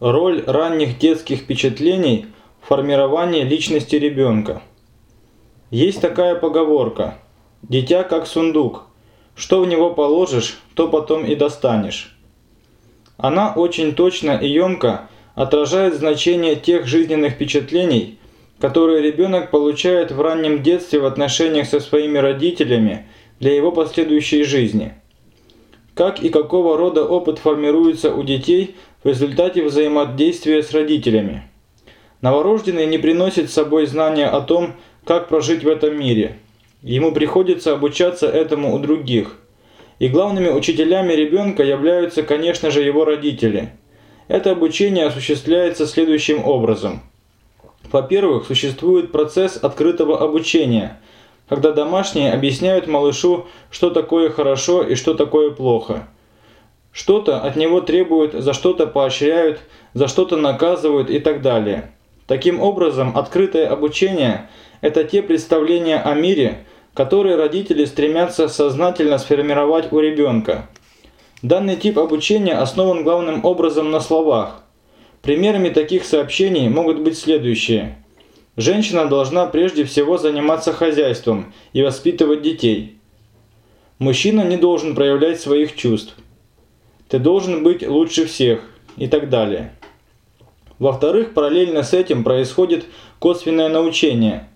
Роль ранних детских впечатлений в формировании личности ребенка. Есть такая поговорка «Дитя как сундук, что в него положишь, то потом и достанешь». Она очень точно и емко отражает значение тех жизненных впечатлений, которые ребенок получает в раннем детстве в отношениях со своими родителями для его последующей жизни. Как и какого рода опыт формируется у детей в результате взаимодействия с родителями. Новорожденный не приносит с собой знания о том, как прожить в этом мире. Ему приходится обучаться этому у других. И главными учителями ребенка являются, конечно же, его родители. Это обучение осуществляется следующим образом. Во-первых, существует процесс открытого обучения, когда домашние объясняют малышу, что такое хорошо и что такое плохо. Что-то от него требуют, за что-то поощряют, за что-то наказывают и так далее. Таким образом, открытое обучение – это те представления о мире, которые родители стремятся сознательно сформировать у ребенка. Данный тип обучения основан главным образом на словах. Примерами таких сообщений могут быть следующие. Женщина должна прежде всего заниматься хозяйством и воспитывать детей. Мужчина не должен проявлять своих чувств. Ты должен быть лучше всех и так далее. Во-вторых, параллельно с этим происходит косвенное научение.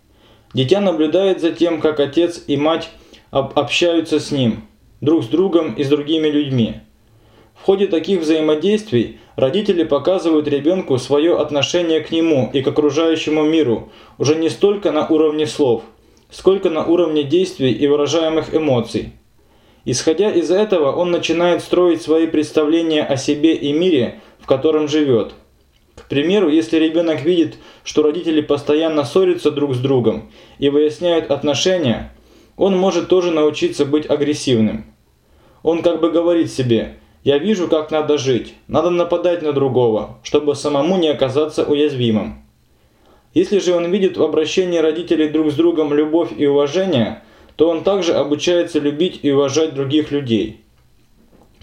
Дитя наблюдает за тем, как отец и мать общаются с ним, друг с другом и с другими людьми. В ходе таких взаимодействий родители показывают ребенку свое отношение к нему и к окружающему миру уже не столько на уровне слов, сколько на уровне действий и выражаемых эмоций. Исходя из этого, он начинает строить свои представления о себе и мире, в котором живет – к примеру, если ребенок видит, что родители постоянно ссорятся друг с другом и выясняют отношения, он может тоже научиться быть агрессивным. Он как бы говорит себе «я вижу, как надо жить, надо нападать на другого, чтобы самому не оказаться уязвимым». Если же он видит в обращении родителей друг с другом любовь и уважение, то он также обучается любить и уважать других людей.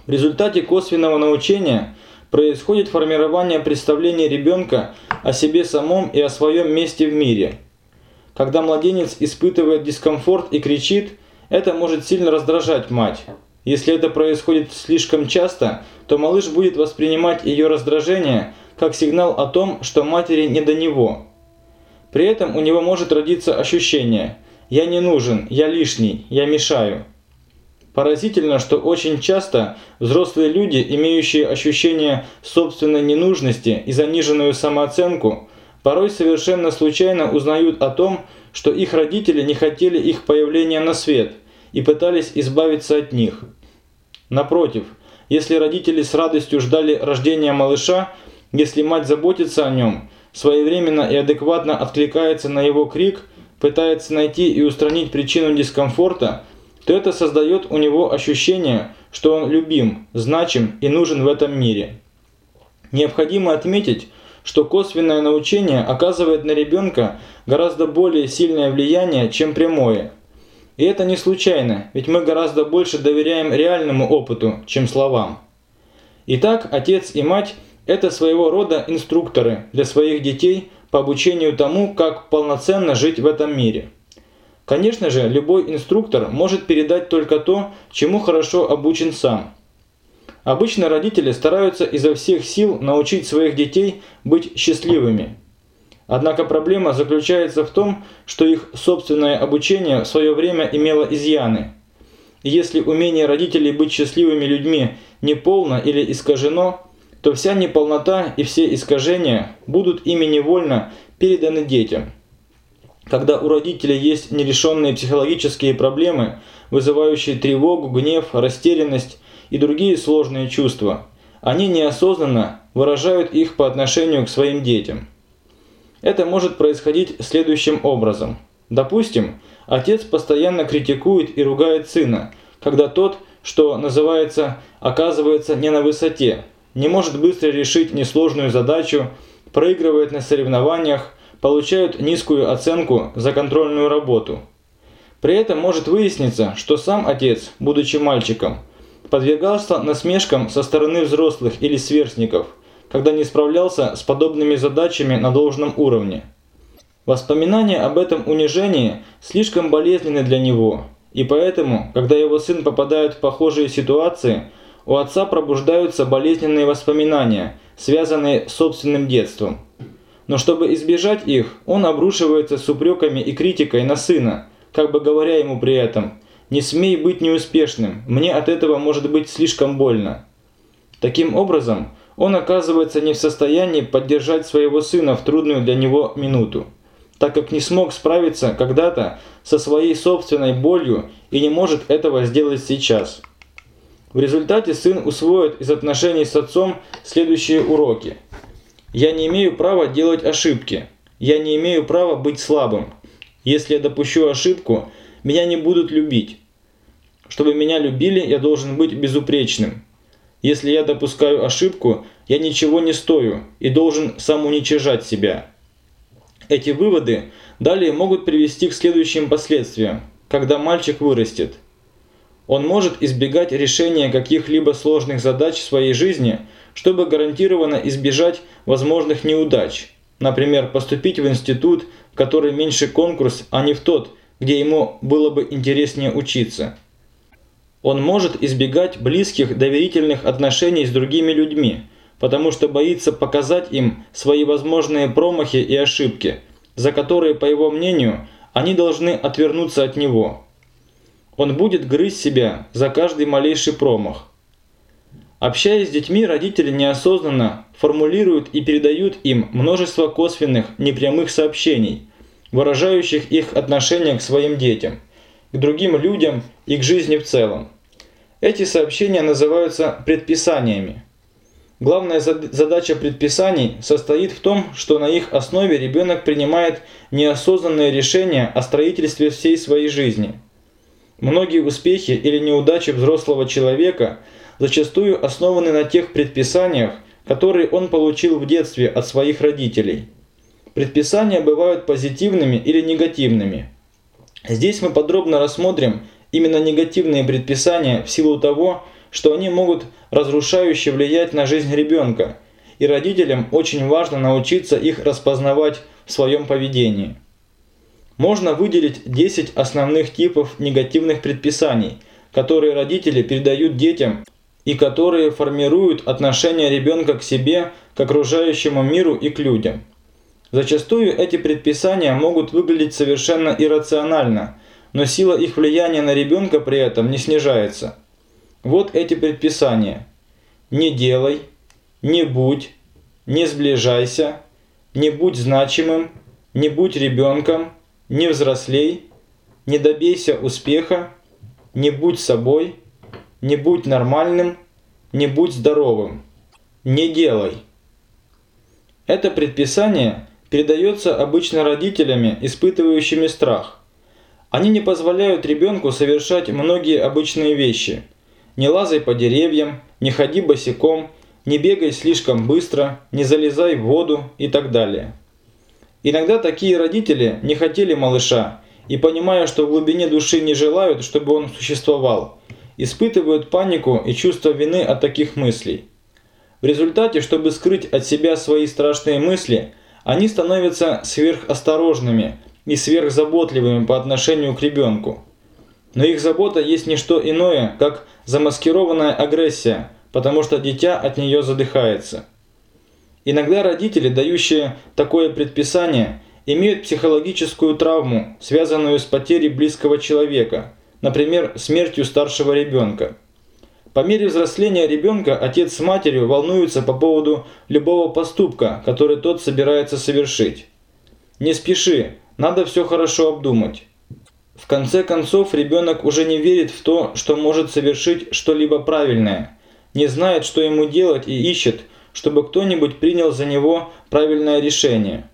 В результате косвенного научения – происходит формирование представления ребенка о себе самом и о своем месте в мире. Когда младенец испытывает дискомфорт и кричит, это может сильно раздражать мать. Если это происходит слишком часто, то малыш будет воспринимать ее раздражение как сигнал о том, что матери не до него. При этом у него может родиться ощущение «я не нужен, я лишний, я мешаю». Поразительно, что очень часто взрослые люди, имеющие ощущение собственной ненужности и заниженную самооценку, порой совершенно случайно узнают о том, что их родители не хотели их появления на свет и пытались избавиться от них. Напротив, если родители с радостью ждали рождения малыша, если мать заботится о нем, своевременно и адекватно откликается на его крик, пытается найти и устранить причину дискомфорта – то это создает у него ощущение, что он любим, значим и нужен в этом мире. Необходимо отметить, что косвенное научение оказывает на ребенка гораздо более сильное влияние, чем прямое. И это не случайно, ведь мы гораздо больше доверяем реальному опыту, чем словам. Итак, отец и мать – это своего рода инструкторы для своих детей по обучению тому, как полноценно жить в этом мире. Конечно же, любой инструктор может передать только то, чему хорошо обучен сам. Обычно родители стараются изо всех сил научить своих детей быть счастливыми. Однако проблема заключается в том, что их собственное обучение в свое время имело изъяны. И если умение родителей быть счастливыми людьми неполно или искажено, то вся неполнота и все искажения будут ими невольно переданы детям. Когда у родителей есть нерешенные психологические проблемы, вызывающие тревогу, гнев, растерянность и другие сложные чувства, они неосознанно выражают их по отношению к своим детям. Это может происходить следующим образом. Допустим, отец постоянно критикует и ругает сына, когда тот, что называется, оказывается не на высоте, не может быстро решить несложную задачу, проигрывает на соревнованиях, получают низкую оценку за контрольную работу. При этом может выясниться, что сам отец, будучи мальчиком, подвергался насмешкам со стороны взрослых или сверстников, когда не справлялся с подобными задачами на должном уровне. Воспоминания об этом унижении слишком болезненны для него, и поэтому, когда его сын попадает в похожие ситуации, у отца пробуждаются болезненные воспоминания, связанные с собственным детством. Но чтобы избежать их, он обрушивается с упреками и критикой на сына, как бы говоря ему при этом «Не смей быть неуспешным, мне от этого может быть слишком больно». Таким образом, он оказывается не в состоянии поддержать своего сына в трудную для него минуту, так как не смог справиться когда-то со своей собственной болью и не может этого сделать сейчас. В результате сын усвоит из отношений с отцом следующие уроки. «Я не имею права делать ошибки. Я не имею права быть слабым. Если я допущу ошибку, меня не будут любить. Чтобы меня любили, я должен быть безупречным. Если я допускаю ошибку, я ничего не стою и должен самоуничижать себя. Эти выводы далее могут привести к следующим последствиям, когда мальчик вырастет. Он может избегать решения каких-либо сложных задач в своей жизни, чтобы гарантированно избежать возможных неудач. Например, поступить в институт, в который меньше конкурс, а не в тот, где ему было бы интереснее учиться. Он может избегать близких доверительных отношений с другими людьми, потому что боится показать им свои возможные промахи и ошибки, за которые, по его мнению, они должны отвернуться от него. Он будет грызть себя за каждый малейший промах. Общаясь с детьми, родители неосознанно формулируют и передают им множество косвенных, непрямых сообщений, выражающих их отношение к своим детям – к другим людям и к жизни в целом. Эти сообщения называются предписаниями. Главная задача предписаний состоит в том, что на их основе ребенок принимает неосознанные решения о строительстве всей своей жизни. Многие успехи или неудачи взрослого человека зачастую основаны на тех предписаниях, которые он получил в детстве от своих родителей. Предписания бывают позитивными или негативными – Здесь мы подробно рассмотрим именно негативные предписания в силу того, что они могут разрушающе влиять на жизнь ребенка, и родителям очень важно научиться их распознавать в своем поведении. Можно выделить 10 основных типов негативных предписаний, которые родители передают детям и которые формируют отношение ребенка к себе, к окружающему миру и к людям. Зачастую эти предписания могут выглядеть совершенно иррационально, но сила их влияния на ребенка при этом не снижается. Вот эти предписания. Не делай, не будь, не сближайся, не будь значимым, не будь ребенком, не взрослей, не добейся успеха, не будь собой, не будь нормальным, не будь здоровым, не делай. Это предписание – передается обычно родителями, испытывающими страх. Они не позволяют ребенку совершать многие обычные вещи. Не лазай по деревьям, не ходи босиком, не бегай слишком быстро, не залезай в воду и так далее. Иногда такие родители не хотели малыша и, понимая, что в глубине души не желают, чтобы он существовал, испытывают панику и чувство вины от таких мыслей. В результате, чтобы скрыть от себя свои страшные мысли – они становятся сверхосторожными и сверхзаботливыми по отношению к ребенку. Но их забота есть не что иное, как замаскированная агрессия, потому что дитя от нее задыхается. Иногда родители, дающие такое предписание, имеют психологическую травму, связанную с потерей близкого человека, например, смертью старшего ребенка. По мере взросления ребенка отец с матерью волнуются по поводу любого поступка, который тот собирается совершить. Не спеши, надо все хорошо обдумать. В конце концов, ребенок уже не верит в то, что может совершить что-либо правильное, не знает, что ему делать и ищет, чтобы кто-нибудь принял за него правильное решение.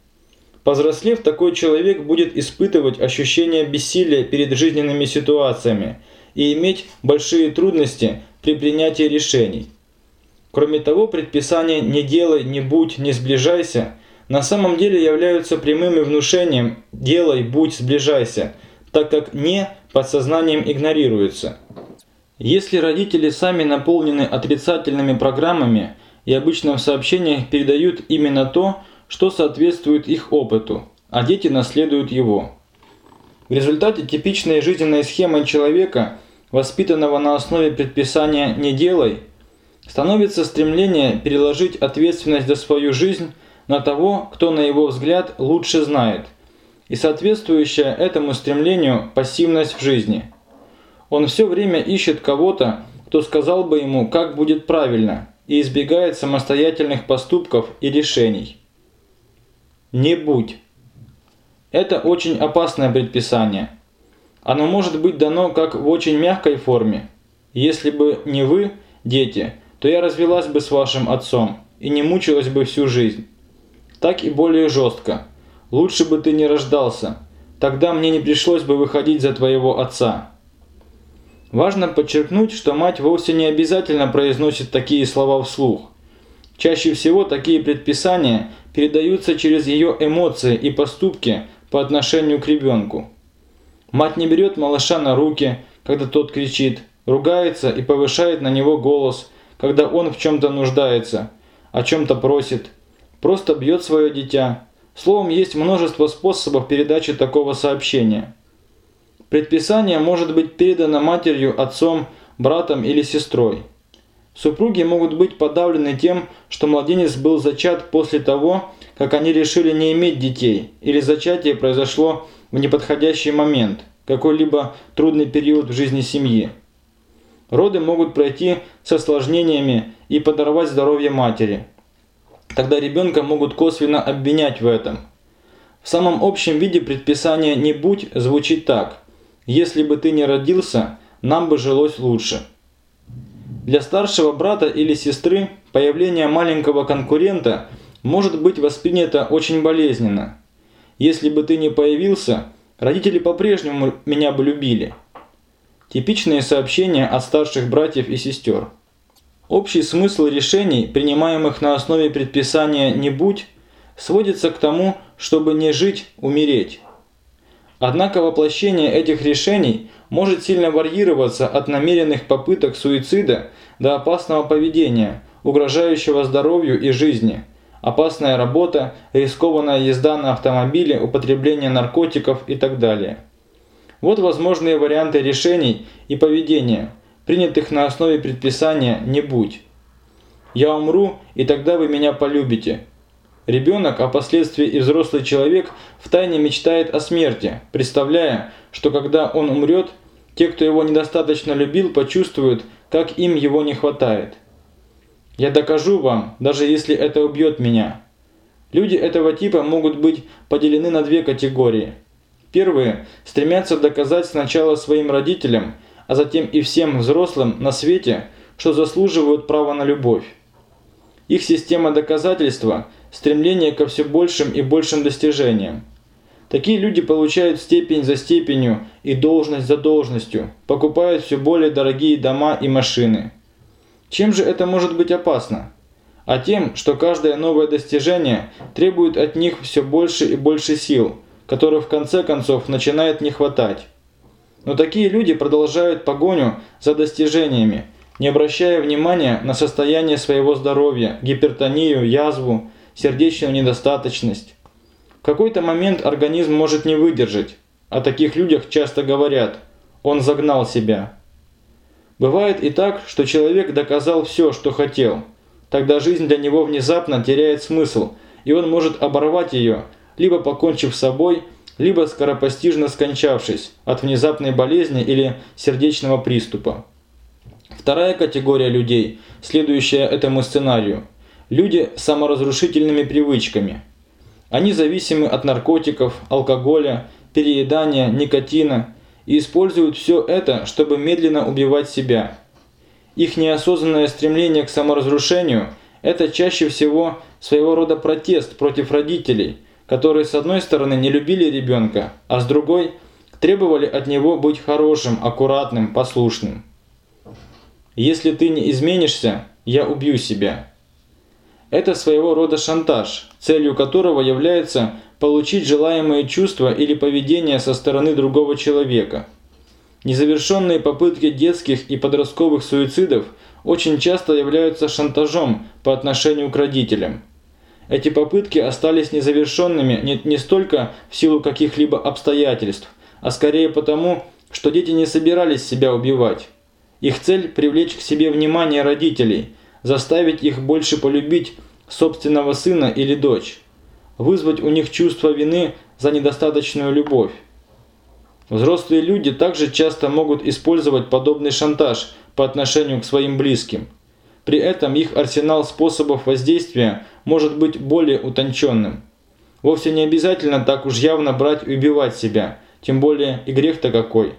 Повзрослев, такой человек будет испытывать ощущение бессилия перед жизненными ситуациями и иметь большие трудности при принятии решений. Кроме того, предписания «не делай», «не будь», «не сближайся» на самом деле являются прямым внушением «делай», «будь», «сближайся», так как «не» подсознанием игнорируется. Если родители сами наполнены отрицательными программами, и обычно в сообщениях передают именно то, что соответствует их опыту, а дети наследуют его. В результате типичной жизненной схемой человека, воспитанного на основе предписания «не делай», становится стремление переложить ответственность за свою жизнь на того, кто, на его взгляд, лучше знает, и соответствующая этому стремлению пассивность в жизни. Он все время ищет кого-то, кто сказал бы ему, как будет правильно, и избегает самостоятельных поступков и решений. Не будь. Это очень опасное предписание. Оно может быть дано как в очень мягкой форме. Если бы не вы, дети, то я развелась бы с вашим отцом и не мучилась бы всю жизнь. Так и более жестко. Лучше бы ты не рождался. Тогда мне не пришлось бы выходить за твоего отца. Важно подчеркнуть, что мать вовсе не обязательно произносит такие слова вслух. Чаще всего такие предписания передаются через ее эмоции и поступки по отношению к ребенку. Мать не берет малыша на руки, когда тот кричит, ругается и повышает на него голос, когда он в чем-то нуждается, о чем-то просит, просто бьет свое дитя. Словом, есть множество способов передачи такого сообщения. Предписание может быть передано матерью, отцом, братом или сестрой. Супруги могут быть подавлены тем, что младенец был зачат после того, как они решили не иметь детей, или зачатие произошло в неподходящий момент, какой-либо трудный период в жизни семьи. Роды могут пройти с осложнениями и подорвать здоровье матери. Тогда ребенка могут косвенно обвинять в этом. В самом общем виде предписание «не будь» звучит так – если бы ты не родился, нам бы жилось лучше. Для старшего брата или сестры появление маленького конкурента может быть воспринято очень болезненно. Если бы ты не появился, родители по-прежнему меня бы любили. Типичные сообщения от старших братьев и сестер. Общий смысл решений, принимаемых на основе предписания «не будь», сводится к тому, чтобы не жить, умереть. Однако воплощение этих решений может сильно варьироваться от намеренных попыток суицида до опасного поведения, угрожающего здоровью и жизни, опасная работа, рискованная езда на автомобиле, употребление наркотиков и так далее. Вот возможные варианты решений и поведения, принятых на основе предписания «не будь». «Я умру, и тогда вы меня полюбите», Ребенок, а впоследствии и взрослый человек, втайне мечтает о смерти, представляя, что когда он умрет, те, кто его недостаточно любил, почувствуют, как им его не хватает. Я докажу вам, даже если это убьет меня. Люди этого типа могут быть поделены на две категории. Первые стремятся доказать сначала своим родителям, а затем и всем взрослым на свете, что заслуживают права на любовь. Их система доказательства – стремление ко все большим и большим достижениям. Такие люди получают степень за степенью и должность за должностью, покупают все более дорогие дома и машины. Чем же это может быть опасно? А тем, что каждое новое достижение требует от них все больше и больше сил, которых в конце концов начинает не хватать. Но такие люди продолжают погоню за достижениями, не обращая внимания на состояние своего здоровья, гипертонию, язву, сердечную недостаточность. В какой-то момент организм может не выдержать. О таких людях часто говорят «он загнал себя». Бывает и так, что человек доказал все, что хотел. Тогда жизнь для него внезапно теряет смысл, и он может оборвать ее, либо покончив с собой, либо скоропостижно скончавшись от внезапной болезни или сердечного приступа. Вторая категория людей, следующая этому сценарию – люди с саморазрушительными привычками. Они зависимы от наркотиков, алкоголя, переедания, никотина и используют все это, чтобы медленно убивать себя. Их неосознанное стремление к саморазрушению – это чаще всего своего рода протест против родителей, которые с одной стороны не любили ребенка, а с другой требовали от него быть хорошим, аккуратным, послушным. Если ты не изменишься, я убью себя. Это своего рода шантаж, целью которого является получить желаемые чувства или поведение со стороны другого человека. Незавершенные попытки детских и подростковых суицидов очень часто являются шантажом по отношению к родителям. Эти попытки остались незавершенными не, не столько в силу каких-либо обстоятельств, а скорее потому, что дети не собирались себя убивать. Их цель – привлечь к себе внимание родителей, заставить их больше полюбить собственного сына или дочь, вызвать у них чувство вины за недостаточную любовь. Взрослые люди также часто могут использовать подобный шантаж по отношению к своим близким. При этом их арсенал способов воздействия может быть более утонченным. Вовсе не обязательно так уж явно брать и убивать себя, тем более и грех-то какой.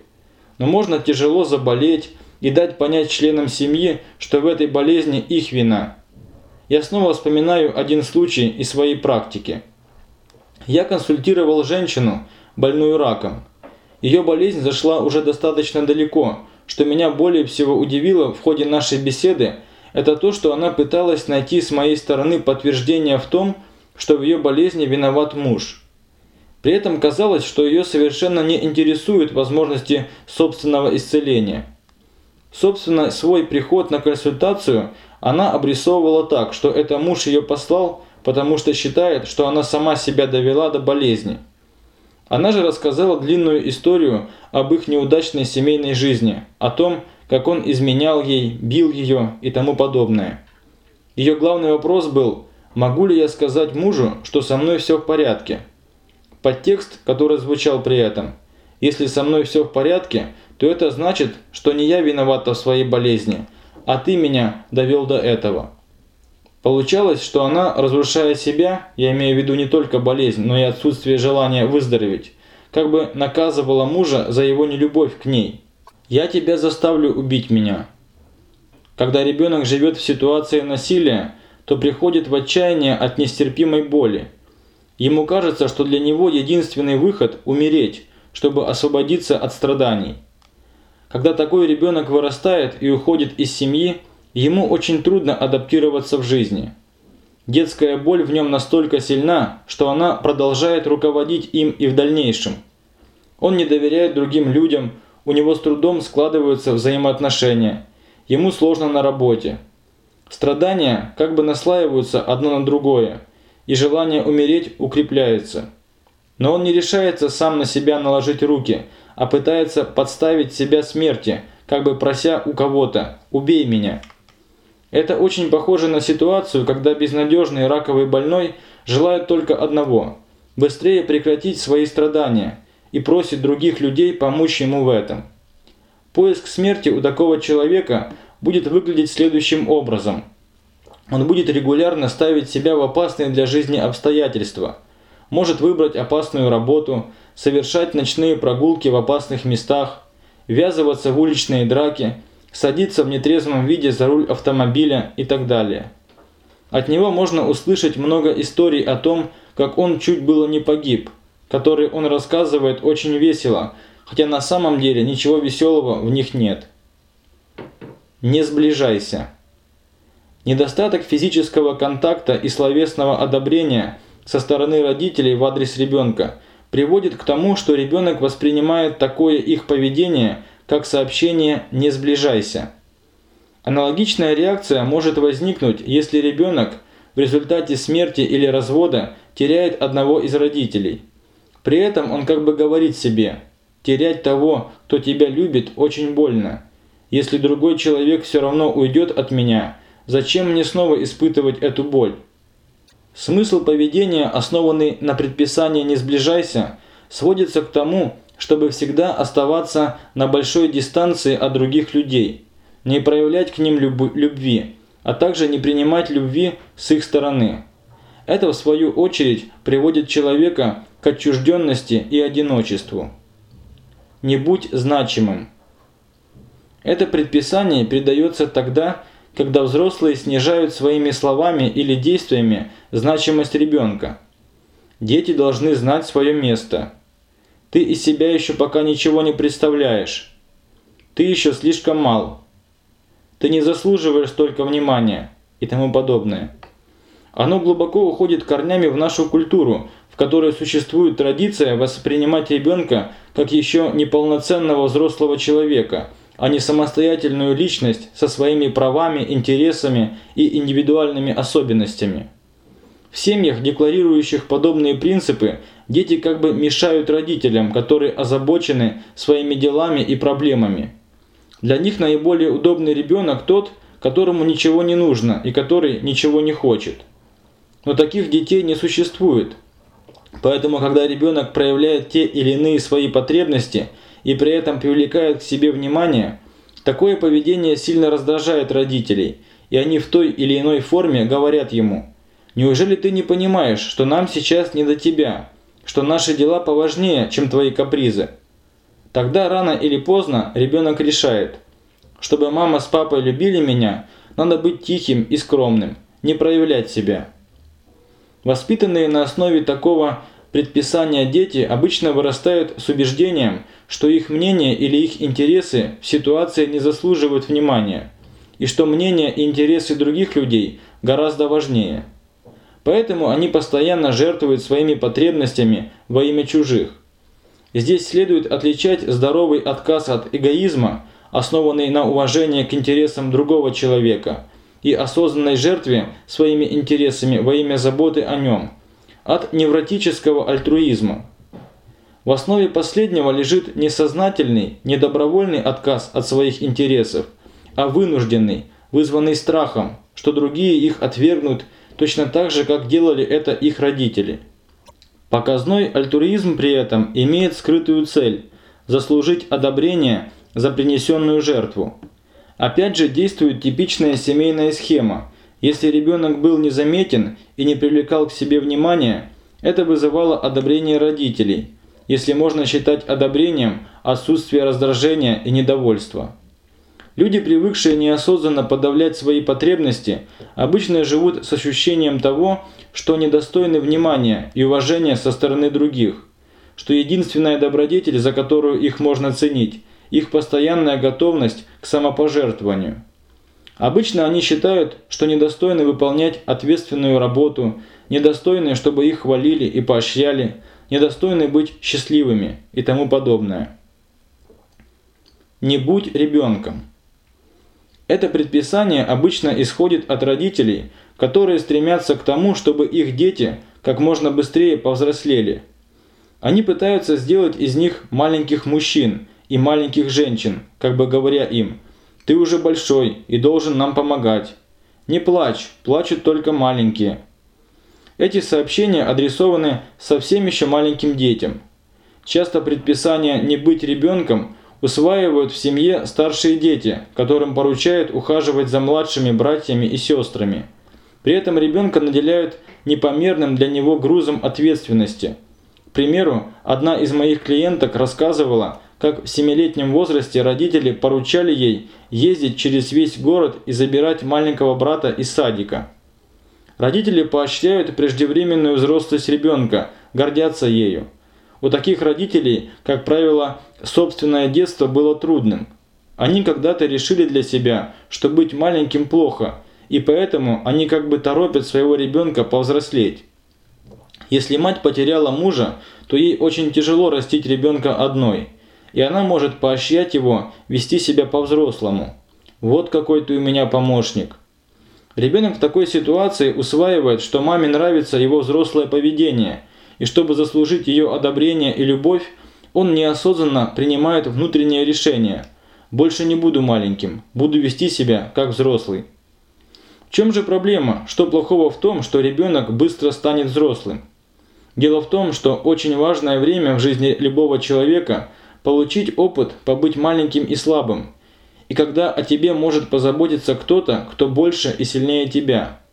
Но можно тяжело заболеть и дать понять членам семьи, что в этой болезни их вина. Я снова вспоминаю один случай из своей практики. Я консультировал женщину, больную раком. Ее болезнь зашла уже достаточно далеко, что меня более всего удивило в ходе нашей беседы, это то, что она пыталась найти с моей стороны подтверждение в том, что в ее болезни виноват муж. При этом казалось, что ее совершенно не интересуют возможности собственного исцеления. Собственно, свой приход на консультацию она обрисовывала так, что это муж ее послал, потому что считает, что она сама себя довела до болезни. Она же рассказала длинную историю об их неудачной семейной жизни, о том, как он изменял ей, бил ее и тому подобное. Ее главный вопрос был, могу ли я сказать мужу, что со мной все в порядке? Подтекст, который звучал при этом, если со мной все в порядке, то это значит, что не я виновата в своей болезни, а ты меня довел до этого. Получалось, что она, разрушая себя, я имею в виду не только болезнь, но и отсутствие желания выздороветь, как бы наказывала мужа за его нелюбовь к ней. «Я тебя заставлю убить меня». Когда ребенок живет в ситуации насилия, то приходит в отчаяние от нестерпимой боли. Ему кажется, что для него единственный выход – умереть, чтобы освободиться от страданий. Когда такой ребенок вырастает и уходит из семьи, Ему очень трудно адаптироваться в жизни. Детская боль в нем настолько сильна, что она продолжает руководить им и в дальнейшем. Он не доверяет другим людям, у него с трудом складываются взаимоотношения, ему сложно на работе. Страдания как бы наслаиваются одно на другое, и желание умереть укрепляется. Но он не решается сам на себя наложить руки, а пытается подставить себя смерти, как бы прося у кого-то «убей меня». Это очень похоже на ситуацию, когда безнадежный раковый больной желает только одного – быстрее прекратить свои страдания и просит других людей помочь ему в этом. Поиск смерти у такого человека будет выглядеть следующим образом. Он будет регулярно ставить себя в опасные для жизни обстоятельства, может выбрать опасную работу, совершать ночные прогулки в опасных местах, ввязываться в уличные драки – садиться в нетрезвом виде за руль автомобиля и так далее. От него можно услышать много историй о том, как он чуть было не погиб, которые он рассказывает очень весело, хотя на самом деле ничего веселого в них нет. Не сближайся. Недостаток физического контакта и словесного одобрения со стороны родителей в адрес ребенка приводит к тому, что ребенок воспринимает такое их поведение – как сообщение «не сближайся». Аналогичная реакция может возникнуть, если ребенок в результате смерти или развода теряет одного из родителей. При этом он как бы говорит себе «терять того, кто тебя любит, очень больно. Если другой человек все равно уйдет от меня, зачем мне снова испытывать эту боль?» Смысл поведения, основанный на предписании «не сближайся», сводится к тому, чтобы всегда оставаться на большой дистанции от других людей, не проявлять к ним люб любви, а также не принимать любви с их стороны. Это в свою очередь приводит человека к отчужденности и одиночеству. Не будь значимым. Это предписание передается тогда, когда взрослые снижают своими словами или действиями значимость ребенка. Дети должны знать свое место – ты из себя еще пока ничего не представляешь. Ты еще слишком мал. Ты не заслуживаешь столько внимания и тому подобное. Оно глубоко уходит корнями в нашу культуру, в которой существует традиция воспринимать ребенка как еще неполноценного взрослого человека, а не самостоятельную личность со своими правами, интересами и индивидуальными особенностями. В семьях, декларирующих подобные принципы, дети как бы мешают родителям, которые озабочены своими делами и проблемами. Для них наиболее удобный ребенок тот, которому ничего не нужно и который ничего не хочет. Но таких детей не существует. Поэтому, когда ребенок проявляет те или иные свои потребности и при этом привлекает к себе внимание, такое поведение сильно раздражает родителей, и они в той или иной форме говорят ему «Неужели ты не понимаешь, что нам сейчас не до тебя, что наши дела поважнее, чем твои капризы?» Тогда рано или поздно ребенок решает, чтобы мама с папой любили меня, надо быть тихим и скромным, не проявлять себя. Воспитанные на основе такого предписания дети обычно вырастают с убеждением, что их мнение или их интересы в ситуации не заслуживают внимания, и что мнение и интересы других людей гораздо важнее. Поэтому они постоянно жертвуют своими потребностями во имя чужих. Здесь следует отличать здоровый отказ от эгоизма, основанный на уважении к интересам другого человека, и осознанной жертве своими интересами во имя заботы о нем, от невротического альтруизма. В основе последнего лежит не сознательный, не добровольный отказ от своих интересов, а вынужденный, вызванный страхом, что другие их отвергнут точно так же, как делали это их родители. Показной альтруизм при этом имеет скрытую цель – заслужить одобрение за принесенную жертву. Опять же действует типичная семейная схема. Если ребенок был незаметен и не привлекал к себе внимания, это вызывало одобрение родителей, если можно считать одобрением отсутствие раздражения и недовольства. Люди, привыкшие неосознанно подавлять свои потребности, обычно живут с ощущением того, что недостойны внимания и уважения со стороны других, что единственная добродетель, за которую их можно ценить, их постоянная готовность к самопожертвованию. Обычно они считают, что недостойны выполнять ответственную работу, недостойны, чтобы их хвалили и поощряли, недостойны быть счастливыми и тому подобное. Не будь ребенком. Это предписание обычно исходит от родителей, которые стремятся к тому, чтобы их дети как можно быстрее повзрослели. Они пытаются сделать из них маленьких мужчин и маленьких женщин, как бы говоря им «Ты уже большой и должен нам помогать». «Не плачь, плачут только маленькие». Эти сообщения адресованы совсем еще маленьким детям. Часто предписание «не быть ребенком» усваивают в семье старшие дети, которым поручают ухаживать за младшими братьями и сестрами. При этом ребенка наделяют непомерным для него грузом ответственности. К примеру, одна из моих клиенток рассказывала, как в семилетнем возрасте родители поручали ей ездить через весь город и забирать маленького брата из садика. Родители поощряют преждевременную взрослость ребенка, гордятся ею. У таких родителей, как правило, собственное детство было трудным. Они когда-то решили для себя, что быть маленьким плохо, и поэтому они как бы торопят своего ребенка повзрослеть. Если мать потеряла мужа, то ей очень тяжело растить ребенка одной, и она может поощрять его вести себя по-взрослому. Вот какой ты у меня помощник. Ребенок в такой ситуации усваивает, что маме нравится его взрослое поведение – и чтобы заслужить ее одобрение и любовь, он неосознанно принимает внутреннее решение. Больше не буду маленьким, буду вести себя как взрослый. В чем же проблема? Что плохого в том, что ребенок быстро станет взрослым? Дело в том, что очень важное время в жизни любого человека – получить опыт, побыть маленьким и слабым. И когда о тебе может позаботиться кто-то, кто больше и сильнее тебя –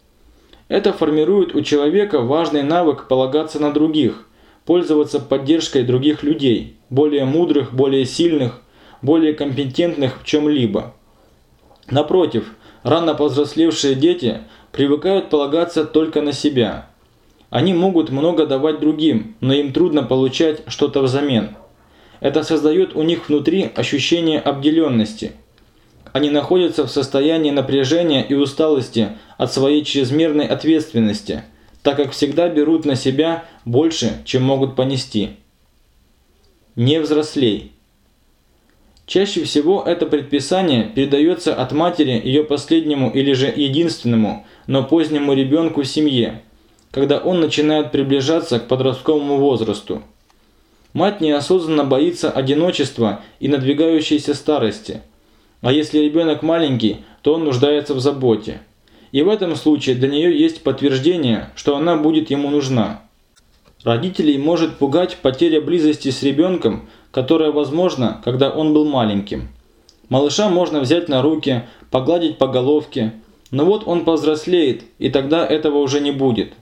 это формирует у человека важный навык полагаться на других, пользоваться поддержкой других людей, более мудрых, более сильных, более компетентных в чем-либо. Напротив, рано повзрослевшие дети привыкают полагаться только на себя. Они могут много давать другим, но им трудно получать что-то взамен. Это создает у них внутри ощущение обделенности – они находятся в состоянии напряжения и усталости от своей чрезмерной ответственности, так как всегда берут на себя больше, чем могут понести. Не взрослей. Чаще всего это предписание передается от матери ее последнему или же единственному, но позднему ребенку в семье, когда он начинает приближаться к подростковому возрасту. Мать неосознанно боится одиночества и надвигающейся старости. А если ребенок маленький, то он нуждается в заботе. И в этом случае для нее есть подтверждение, что она будет ему нужна. Родителей может пугать потеря близости с ребенком, которая возможна, когда он был маленьким. Малыша можно взять на руки, погладить по головке, но вот он повзрослеет, и тогда этого уже не будет.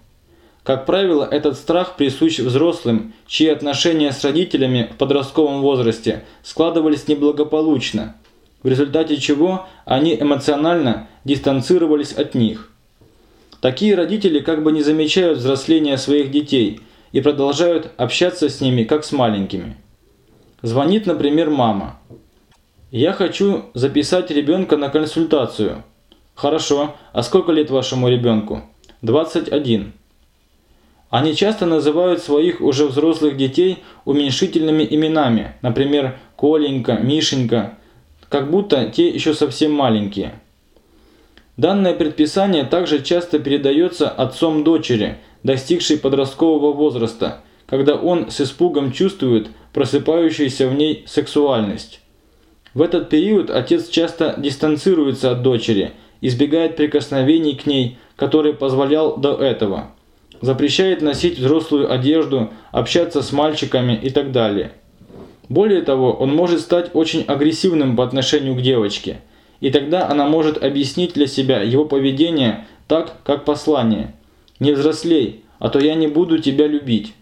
Как правило, этот страх присущ взрослым, чьи отношения с родителями в подростковом возрасте складывались неблагополучно, в результате чего они эмоционально дистанцировались от них. Такие родители как бы не замечают взросления своих детей и продолжают общаться с ними как с маленькими. Звонит, например, мама. «Я хочу записать ребенка на консультацию». «Хорошо. А сколько лет вашему ребенку?» «21». Они часто называют своих уже взрослых детей уменьшительными именами, например, Коленька, Мишенька, как будто те еще совсем маленькие. Данное предписание также часто передается отцом дочери, достигшей подросткового возраста, когда он с испугом чувствует просыпающуюся в ней сексуальность. В этот период отец часто дистанцируется от дочери, избегает прикосновений к ней, которые позволял до этого – запрещает носить взрослую одежду, общаться с мальчиками и так далее. Более того, он может стать очень агрессивным по отношению к девочке, и тогда она может объяснить для себя его поведение так, как послание. «Не взрослей, а то я не буду тебя любить».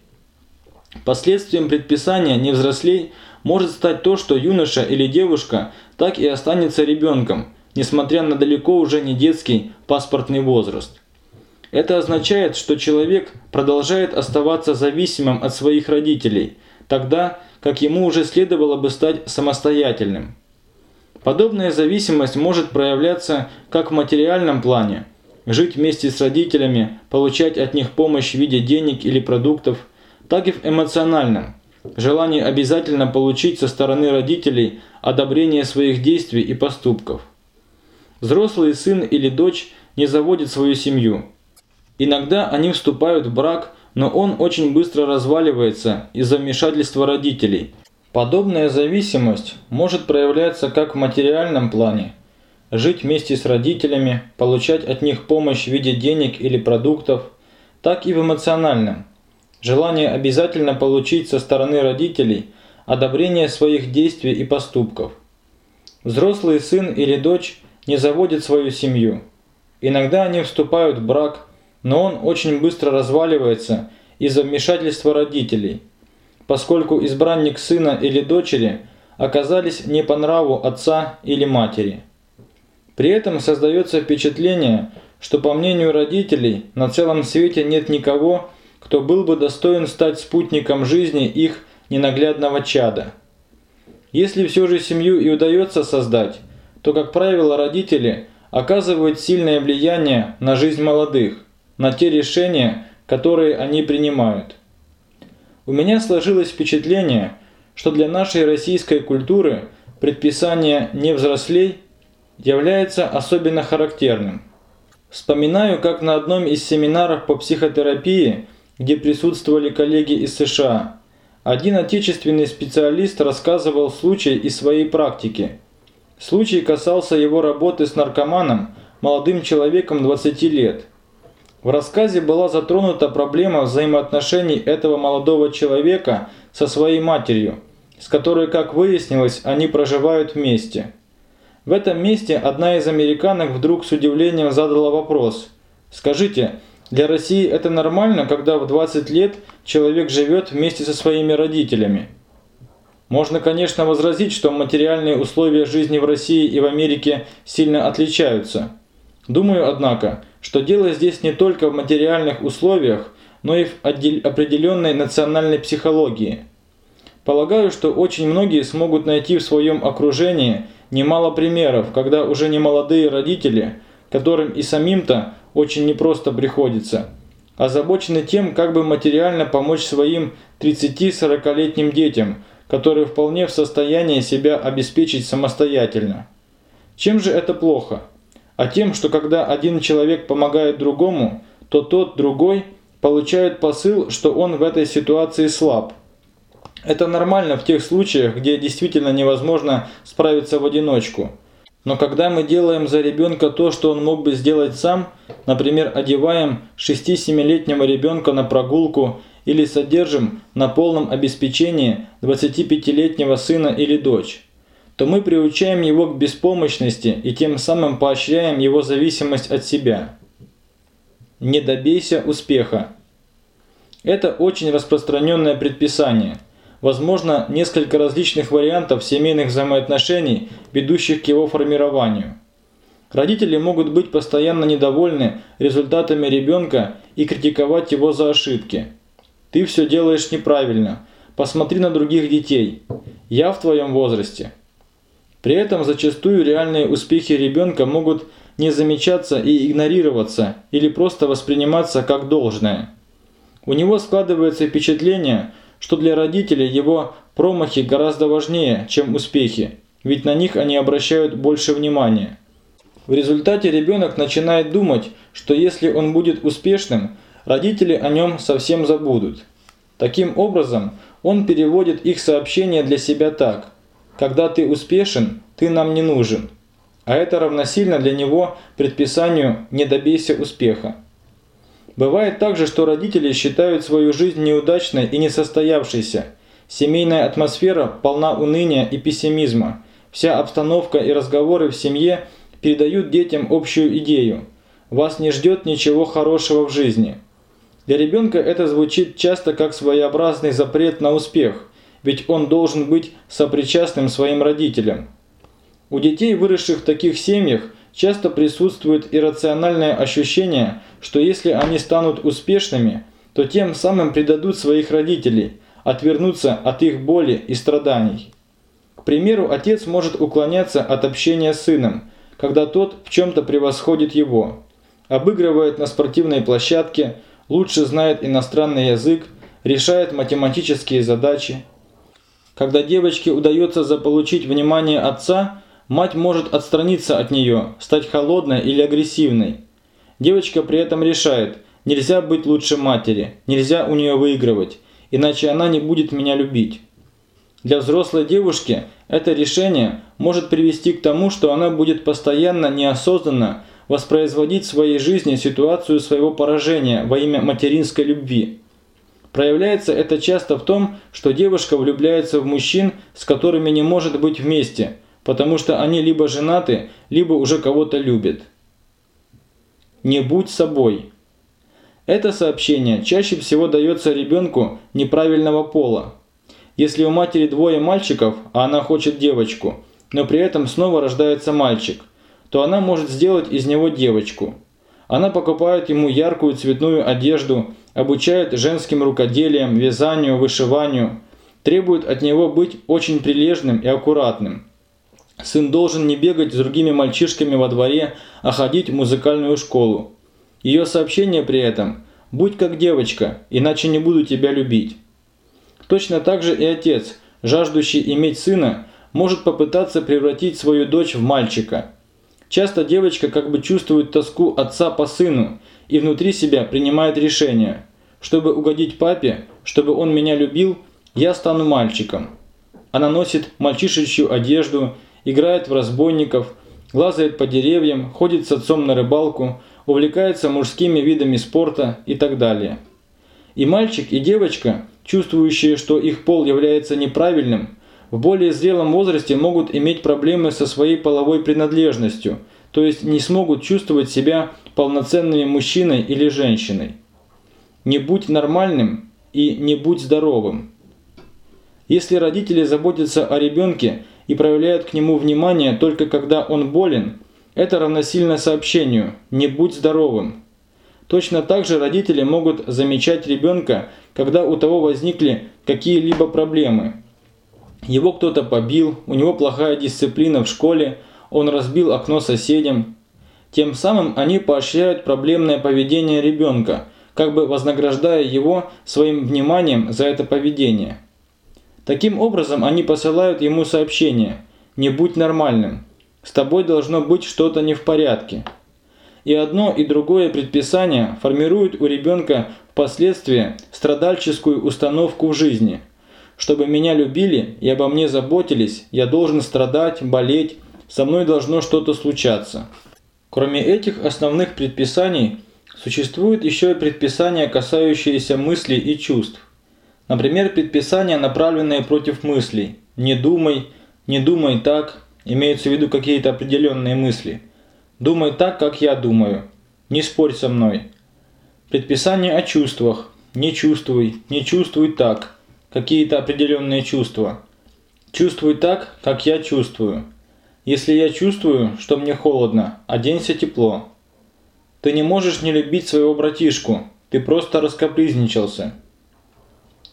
Последствием предписания «не взрослей» может стать то, что юноша или девушка так и останется ребенком, несмотря на далеко уже не детский паспортный возраст. Это означает, что человек продолжает оставаться зависимым от своих родителей, тогда как ему уже следовало бы стать самостоятельным. Подобная зависимость может проявляться как в материальном плане – жить вместе с родителями, получать от них помощь в виде денег или продуктов, так и в эмоциональном – желание обязательно получить со стороны родителей одобрение своих действий и поступков. Взрослый сын или дочь не заводит свою семью – Иногда они вступают в брак, но он очень быстро разваливается из-за вмешательства родителей. Подобная зависимость может проявляться как в материальном плане – жить вместе с родителями, получать от них помощь в виде денег или продуктов, так и в эмоциональном – желание обязательно получить со стороны родителей одобрение своих действий и поступков. Взрослый сын или дочь не заводят свою семью. Иногда они вступают в брак – но он очень быстро разваливается из-за вмешательства родителей, поскольку избранник сына или дочери оказались не по нраву отца или матери. При этом создается впечатление, что по мнению родителей на целом свете нет никого, кто был бы достоин стать спутником жизни их ненаглядного чада. Если все же семью и удается создать, то, как правило, родители оказывают сильное влияние на жизнь молодых – на те решения, которые они принимают. У меня сложилось впечатление, что для нашей российской культуры предписание «не взрослей» является особенно характерным. Вспоминаю, как на одном из семинаров по психотерапии, где присутствовали коллеги из США, один отечественный специалист рассказывал случай из своей практики. Случай касался его работы с наркоманом, молодым человеком 20 лет – в рассказе была затронута проблема взаимоотношений этого молодого человека со своей матерью, с которой, как выяснилось, они проживают вместе. В этом месте одна из американок вдруг с удивлением задала вопрос. «Скажите, для России это нормально, когда в 20 лет человек живет вместе со своими родителями?» Можно, конечно, возразить, что материальные условия жизни в России и в Америке сильно отличаются. Думаю, однако, что дело здесь не только в материальных условиях, но и в определенной национальной психологии. Полагаю, что очень многие смогут найти в своем окружении немало примеров, когда уже не молодые родители, которым и самим-то очень непросто приходится, озабочены тем, как бы материально помочь своим 30-40-летним детям, который вполне в состоянии себя обеспечить самостоятельно. Чем же это плохо? А тем, что когда один человек помогает другому, то тот другой получает посыл, что он в этой ситуации слаб. Это нормально в тех случаях, где действительно невозможно справиться в одиночку. Но когда мы делаем за ребенка то, что он мог бы сделать сам, например, одеваем 6-7-летнего ребенка на прогулку или содержим на полном обеспечении 25-летнего сына или дочь, то мы приучаем его к беспомощности и тем самым поощряем его зависимость от себя. Не добейся успеха. Это очень распространенное предписание. Возможно, несколько различных вариантов семейных взаимоотношений, ведущих к его формированию. Родители могут быть постоянно недовольны результатами ребенка и критиковать его за ошибки. Ты все делаешь неправильно. Посмотри на других детей. Я в твоем возрасте. При этом зачастую реальные успехи ребенка могут не замечаться и игнорироваться или просто восприниматься как должное. У него складывается впечатление, что для родителей его промахи гораздо важнее, чем успехи, ведь на них они обращают больше внимания. В результате ребенок начинает думать, что если он будет успешным, родители о нем совсем забудут. Таким образом, он переводит их сообщение для себя так – когда ты успешен, ты нам не нужен. А это равносильно для него предписанию «не добейся успеха». Бывает также, что родители считают свою жизнь неудачной и несостоявшейся. Семейная атмосфера полна уныния и пессимизма. Вся обстановка и разговоры в семье передают детям общую идею. Вас не ждет ничего хорошего в жизни. Для ребенка это звучит часто как своеобразный запрет на успех – ведь он должен быть сопричастным своим родителям. У детей, выросших в таких семьях, часто присутствует иррациональное ощущение, что если они станут успешными, то тем самым предадут своих родителей, отвернуться от их боли и страданий. К примеру, отец может уклоняться от общения с сыном, когда тот в чем-то превосходит его, обыгрывает на спортивной площадке, лучше знает иностранный язык, решает математические задачи, когда девочке удается заполучить внимание отца, мать может отстраниться от нее, стать холодной или агрессивной. Девочка при этом решает, нельзя быть лучше матери, нельзя у нее выигрывать, иначе она не будет меня любить. Для взрослой девушки это решение может привести к тому, что она будет постоянно неосознанно воспроизводить в своей жизни ситуацию своего поражения во имя материнской любви. Проявляется это часто в том, что девушка влюбляется в мужчин, с которыми не может быть вместе, потому что они либо женаты, либо уже кого-то любят. Не будь собой. Это сообщение чаще всего дается ребенку неправильного пола. Если у матери двое мальчиков, а она хочет девочку, но при этом снова рождается мальчик, то она может сделать из него девочку. Она покупает ему яркую цветную одежду, обучает женским рукоделиям, вязанию, вышиванию, требует от него быть очень прилежным и аккуратным. Сын должен не бегать с другими мальчишками во дворе, а ходить в музыкальную школу. Ее сообщение при этом «Будь как девочка, иначе не буду тебя любить». Точно так же и отец, жаждущий иметь сына, может попытаться превратить свою дочь в мальчика. Часто девочка как бы чувствует тоску отца по сыну и внутри себя принимает решение. Чтобы угодить папе, чтобы он меня любил, я стану мальчиком. Она носит мальчишечью одежду, играет в разбойников, лазает по деревьям, ходит с отцом на рыбалку, увлекается мужскими видами спорта и так далее. И мальчик, и девочка, чувствующие, что их пол является неправильным, в более зрелом возрасте могут иметь проблемы со своей половой принадлежностью – то есть не смогут чувствовать себя полноценными мужчиной или женщиной. Не будь нормальным и не будь здоровым. Если родители заботятся о ребенке и проявляют к нему внимание только когда он болен, это равносильно сообщению «не будь здоровым». Точно так же родители могут замечать ребенка, когда у того возникли какие-либо проблемы. Его кто-то побил, у него плохая дисциплина в школе – он разбил окно соседям. Тем самым они поощряют проблемное поведение ребенка, как бы вознаграждая его своим вниманием за это поведение. Таким образом, они посылают ему сообщение «Не будь нормальным, с тобой должно быть что-то не в порядке». И одно и другое предписание формируют у ребенка впоследствии страдальческую установку в жизни. Чтобы меня любили и обо мне заботились, я должен страдать, болеть, со мной должно что-то случаться. Кроме этих основных предписаний, существуют еще и предписания, касающиеся мыслей и чувств. Например, предписания, направленные против мыслей. «Не думай», «не думай так», имеются в виду какие-то определенные мысли. «Думай так, как я думаю», «Не спорь со мной». Предписание о чувствах. «Не чувствуй», «Не чувствуй так», какие-то определенные чувства. «Чувствуй так, как я чувствую». Если я чувствую, что мне холодно, оденься тепло. Ты не можешь не любить своего братишку, ты просто раскопризничался.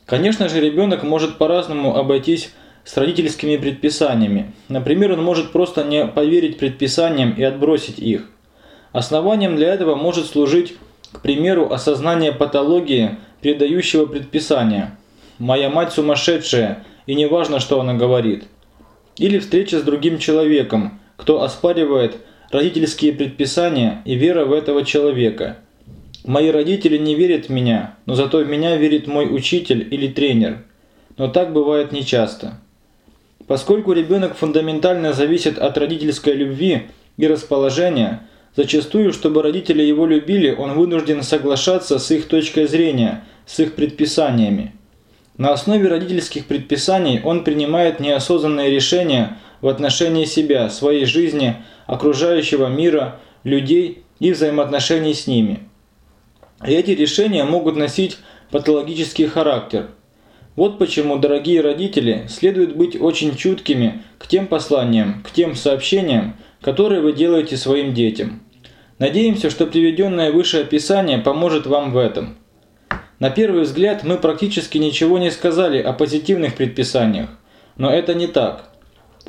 Конечно же, ребенок может по-разному обойтись с родительскими предписаниями. Например, он может просто не поверить предписаниям и отбросить их. Основанием для этого может служить, к примеру, осознание патологии передающего предписания. «Моя мать сумасшедшая, и не важно, что она говорит». Или встреча с другим человеком, кто оспаривает родительские предписания и вера в этого человека. Мои родители не верят в меня, но зато в меня верит мой учитель или тренер. Но так бывает нечасто. Поскольку ребенок фундаментально зависит от родительской любви и расположения, зачастую, чтобы родители его любили, он вынужден соглашаться с их точкой зрения, с их предписаниями. На основе родительских предписаний он принимает неосознанные решения в отношении себя, своей жизни, окружающего мира, людей и взаимоотношений с ними. И эти решения могут носить патологический характер. Вот почему, дорогие родители, следует быть очень чуткими к тем посланиям, к тем сообщениям, которые вы делаете своим детям. Надеемся, что приведенное выше описание поможет вам в этом. На первый взгляд мы практически ничего не сказали о позитивных предписаниях, но это не так.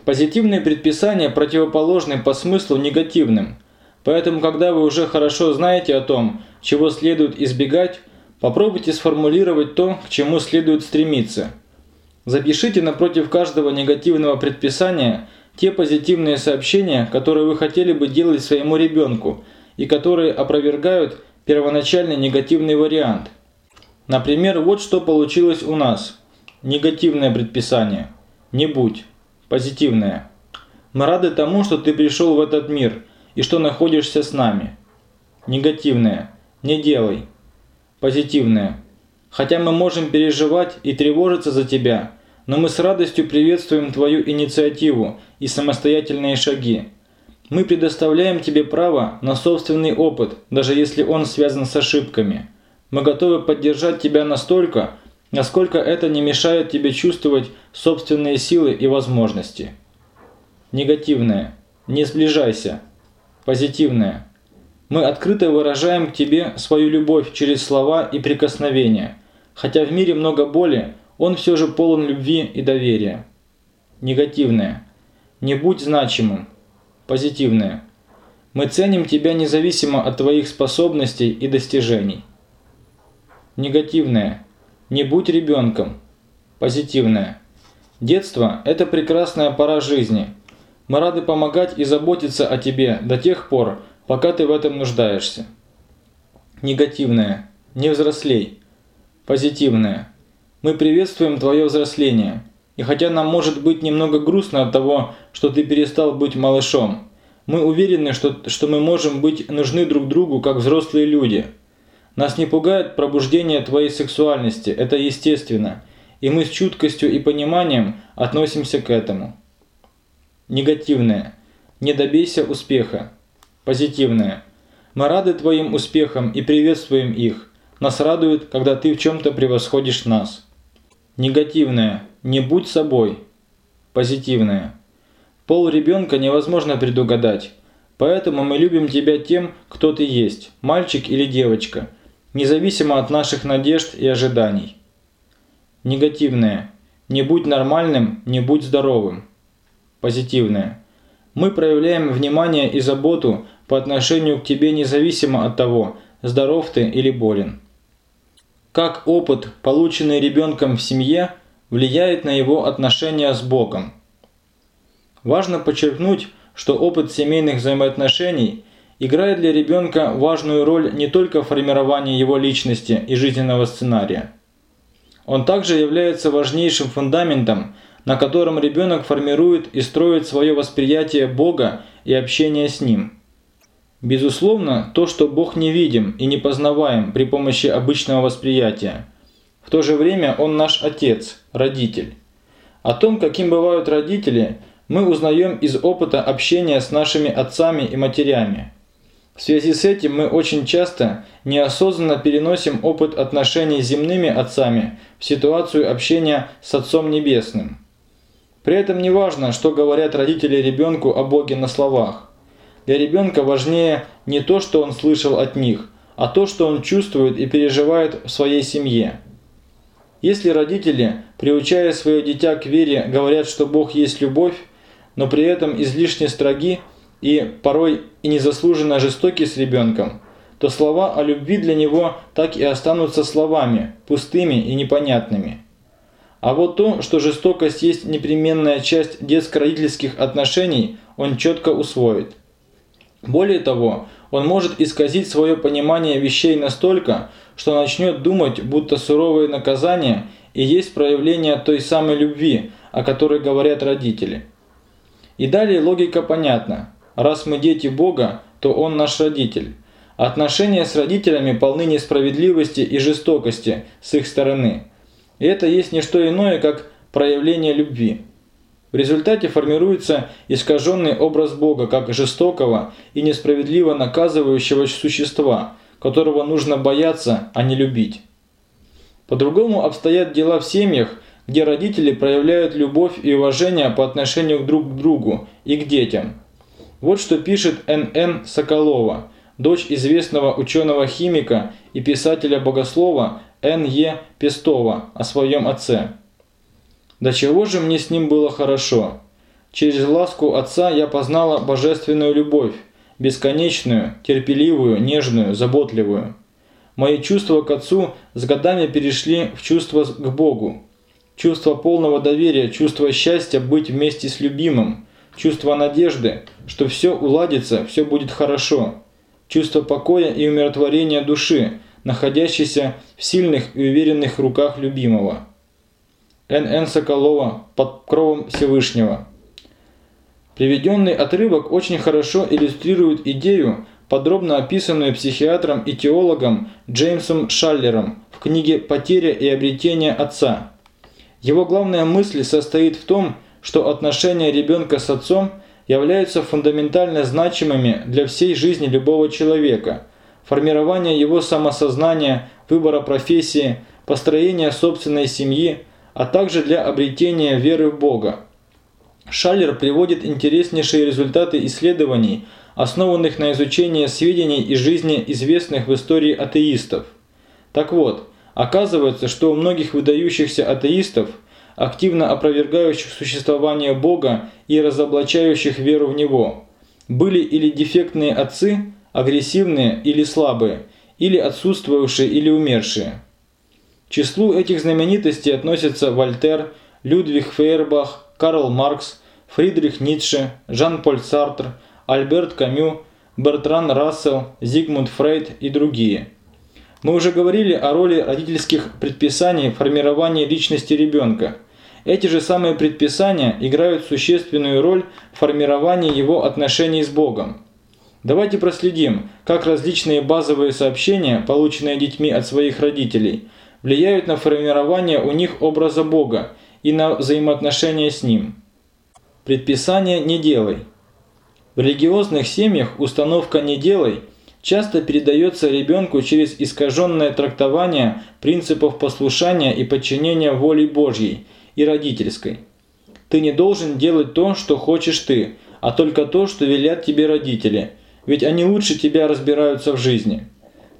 Позитивные предписания противоположны по смыслу негативным, поэтому когда вы уже хорошо знаете о том, чего следует избегать, попробуйте сформулировать то, к чему следует стремиться. Запишите напротив каждого негативного предписания те позитивные сообщения, которые вы хотели бы делать своему ребенку и которые опровергают первоначальный негативный вариант – Например, вот что получилось у нас. Негативное предписание. Не будь. Позитивное. Мы рады тому, что ты пришел в этот мир и что находишься с нами. Негативное. Не делай. Позитивное. Хотя мы можем переживать и тревожиться за тебя, но мы с радостью приветствуем твою инициативу и самостоятельные шаги. Мы предоставляем тебе право на собственный опыт, даже если он связан с ошибками. Мы готовы поддержать тебя настолько, насколько это не мешает тебе чувствовать собственные силы и возможности. Негативное. Не сближайся. Позитивное. Мы открыто выражаем к тебе свою любовь через слова и прикосновения. Хотя в мире много боли, он все же полон любви и доверия. Негативное. Не будь значимым. Позитивное. Мы ценим тебя независимо от твоих способностей и достижений. Негативное. Не будь ребенком. Позитивное. Детство – это прекрасная пора жизни. Мы рады помогать и заботиться о тебе до тех пор, пока ты в этом нуждаешься. Негативное. Не взрослей. Позитивное. Мы приветствуем твое взросление. И хотя нам может быть немного грустно от того, что ты перестал быть малышом, мы уверены, что, что мы можем быть нужны друг другу как взрослые люди – нас не пугает пробуждение твоей сексуальности, это естественно, и мы с чуткостью и пониманием относимся к этому. Негативное. Не добейся успеха. Позитивное. Мы рады твоим успехам и приветствуем их. Нас радует, когда ты в чем-то превосходишь нас. Негативное. Не будь собой. Позитивное. Пол ребенка невозможно предугадать. Поэтому мы любим тебя тем, кто ты есть, мальчик или девочка – независимо от наших надежд и ожиданий. Негативное. Не будь нормальным, не будь здоровым. Позитивное. Мы проявляем внимание и заботу по отношению к тебе независимо от того, здоров ты или болен. Как опыт, полученный ребенком в семье, влияет на его отношения с Богом. Важно подчеркнуть, что опыт семейных взаимоотношений играет для ребенка важную роль не только в формировании его личности и жизненного сценария. Он также является важнейшим фундаментом, на котором ребенок формирует и строит свое восприятие Бога и общение с Ним. Безусловно, то, что Бог не видим и не познаваем при помощи обычного восприятия. В то же время Он наш Отец, Родитель. О том, каким бывают родители, мы узнаем из опыта общения с нашими отцами и матерями. В связи с этим мы очень часто неосознанно переносим опыт отношений с земными отцами в ситуацию общения с Отцом Небесным. При этом не важно, что говорят родители ребенку о Боге на словах. Для ребенка важнее не то, что он слышал от них, а то, что он чувствует и переживает в своей семье. Если родители, приучая свое дитя к вере, говорят, что Бог есть любовь, но при этом излишне строги и порой и незаслуженно жестоки с ребенком, то слова о любви для него так и останутся словами, пустыми и непонятными. А вот то, что жестокость есть непременная часть детско-родительских отношений, он четко усвоит. Более того, он может исказить свое понимание вещей настолько, что начнет думать, будто суровые наказания и есть проявление той самой любви, о которой говорят родители. И далее логика понятна. Раз мы дети Бога, то Он наш родитель. Отношения с родителями полны несправедливости и жестокости с их стороны. И это есть не что иное, как проявление любви. В результате формируется искаженный образ Бога как жестокого и несправедливо наказывающего существа, которого нужно бояться, а не любить. По-другому обстоят дела в семьях, где родители проявляют любовь и уважение по отношению друг к другу и к детям. Вот что пишет Н.Н. Соколова, дочь известного ученого-химика и писателя-богослова Н.Е. Пестова о своем отце. «До чего же мне с ним было хорошо? Через ласку отца я познала божественную любовь, бесконечную, терпеливую, нежную, заботливую. Мои чувства к отцу с годами перешли в чувство к Богу. Чувство полного доверия, чувство счастья быть вместе с любимым, чувство надежды, что все уладится, все будет хорошо, чувство покоя и умиротворения души, находящийся в сильных и уверенных руках любимого. Н.Н. Соколова под кровом Всевышнего. Приведенный отрывок очень хорошо иллюстрирует идею, подробно описанную психиатром и теологом Джеймсом Шаллером в книге «Потеря и обретение отца». Его главная мысль состоит в том, что отношения ребенка с отцом являются фундаментально значимыми для всей жизни любого человека – формирования его самосознания, выбора профессии, построения собственной семьи, а также для обретения веры в Бога. Шаллер приводит интереснейшие результаты исследований, основанных на изучении сведений из жизни известных в истории атеистов. Так вот, оказывается, что у многих выдающихся атеистов, активно опровергающих существование Бога и разоблачающих веру в Него, были или дефектные отцы, агрессивные или слабые, или отсутствовавшие или умершие. К числу этих знаменитостей относятся Вольтер, Людвиг Фейербах, Карл Маркс, Фридрих Ницше, Жан-Поль Сартр, Альберт Камю, Бертран Рассел, Зигмунд Фрейд и другие. Мы уже говорили о роли родительских предписаний в формировании личности ребенка. Эти же самые предписания играют существенную роль в формировании его отношений с Богом. Давайте проследим, как различные базовые сообщения, полученные детьми от своих родителей, влияют на формирование у них образа Бога и на взаимоотношения с Ним. Предписание «не делай». В религиозных семьях установка «не делай» часто передается ребенку через искаженное трактование принципов послушания и подчинения воле Божьей и родительской. Ты не должен делать то, что хочешь ты, а только то, что велят тебе родители – ведь они лучше тебя разбираются в жизни.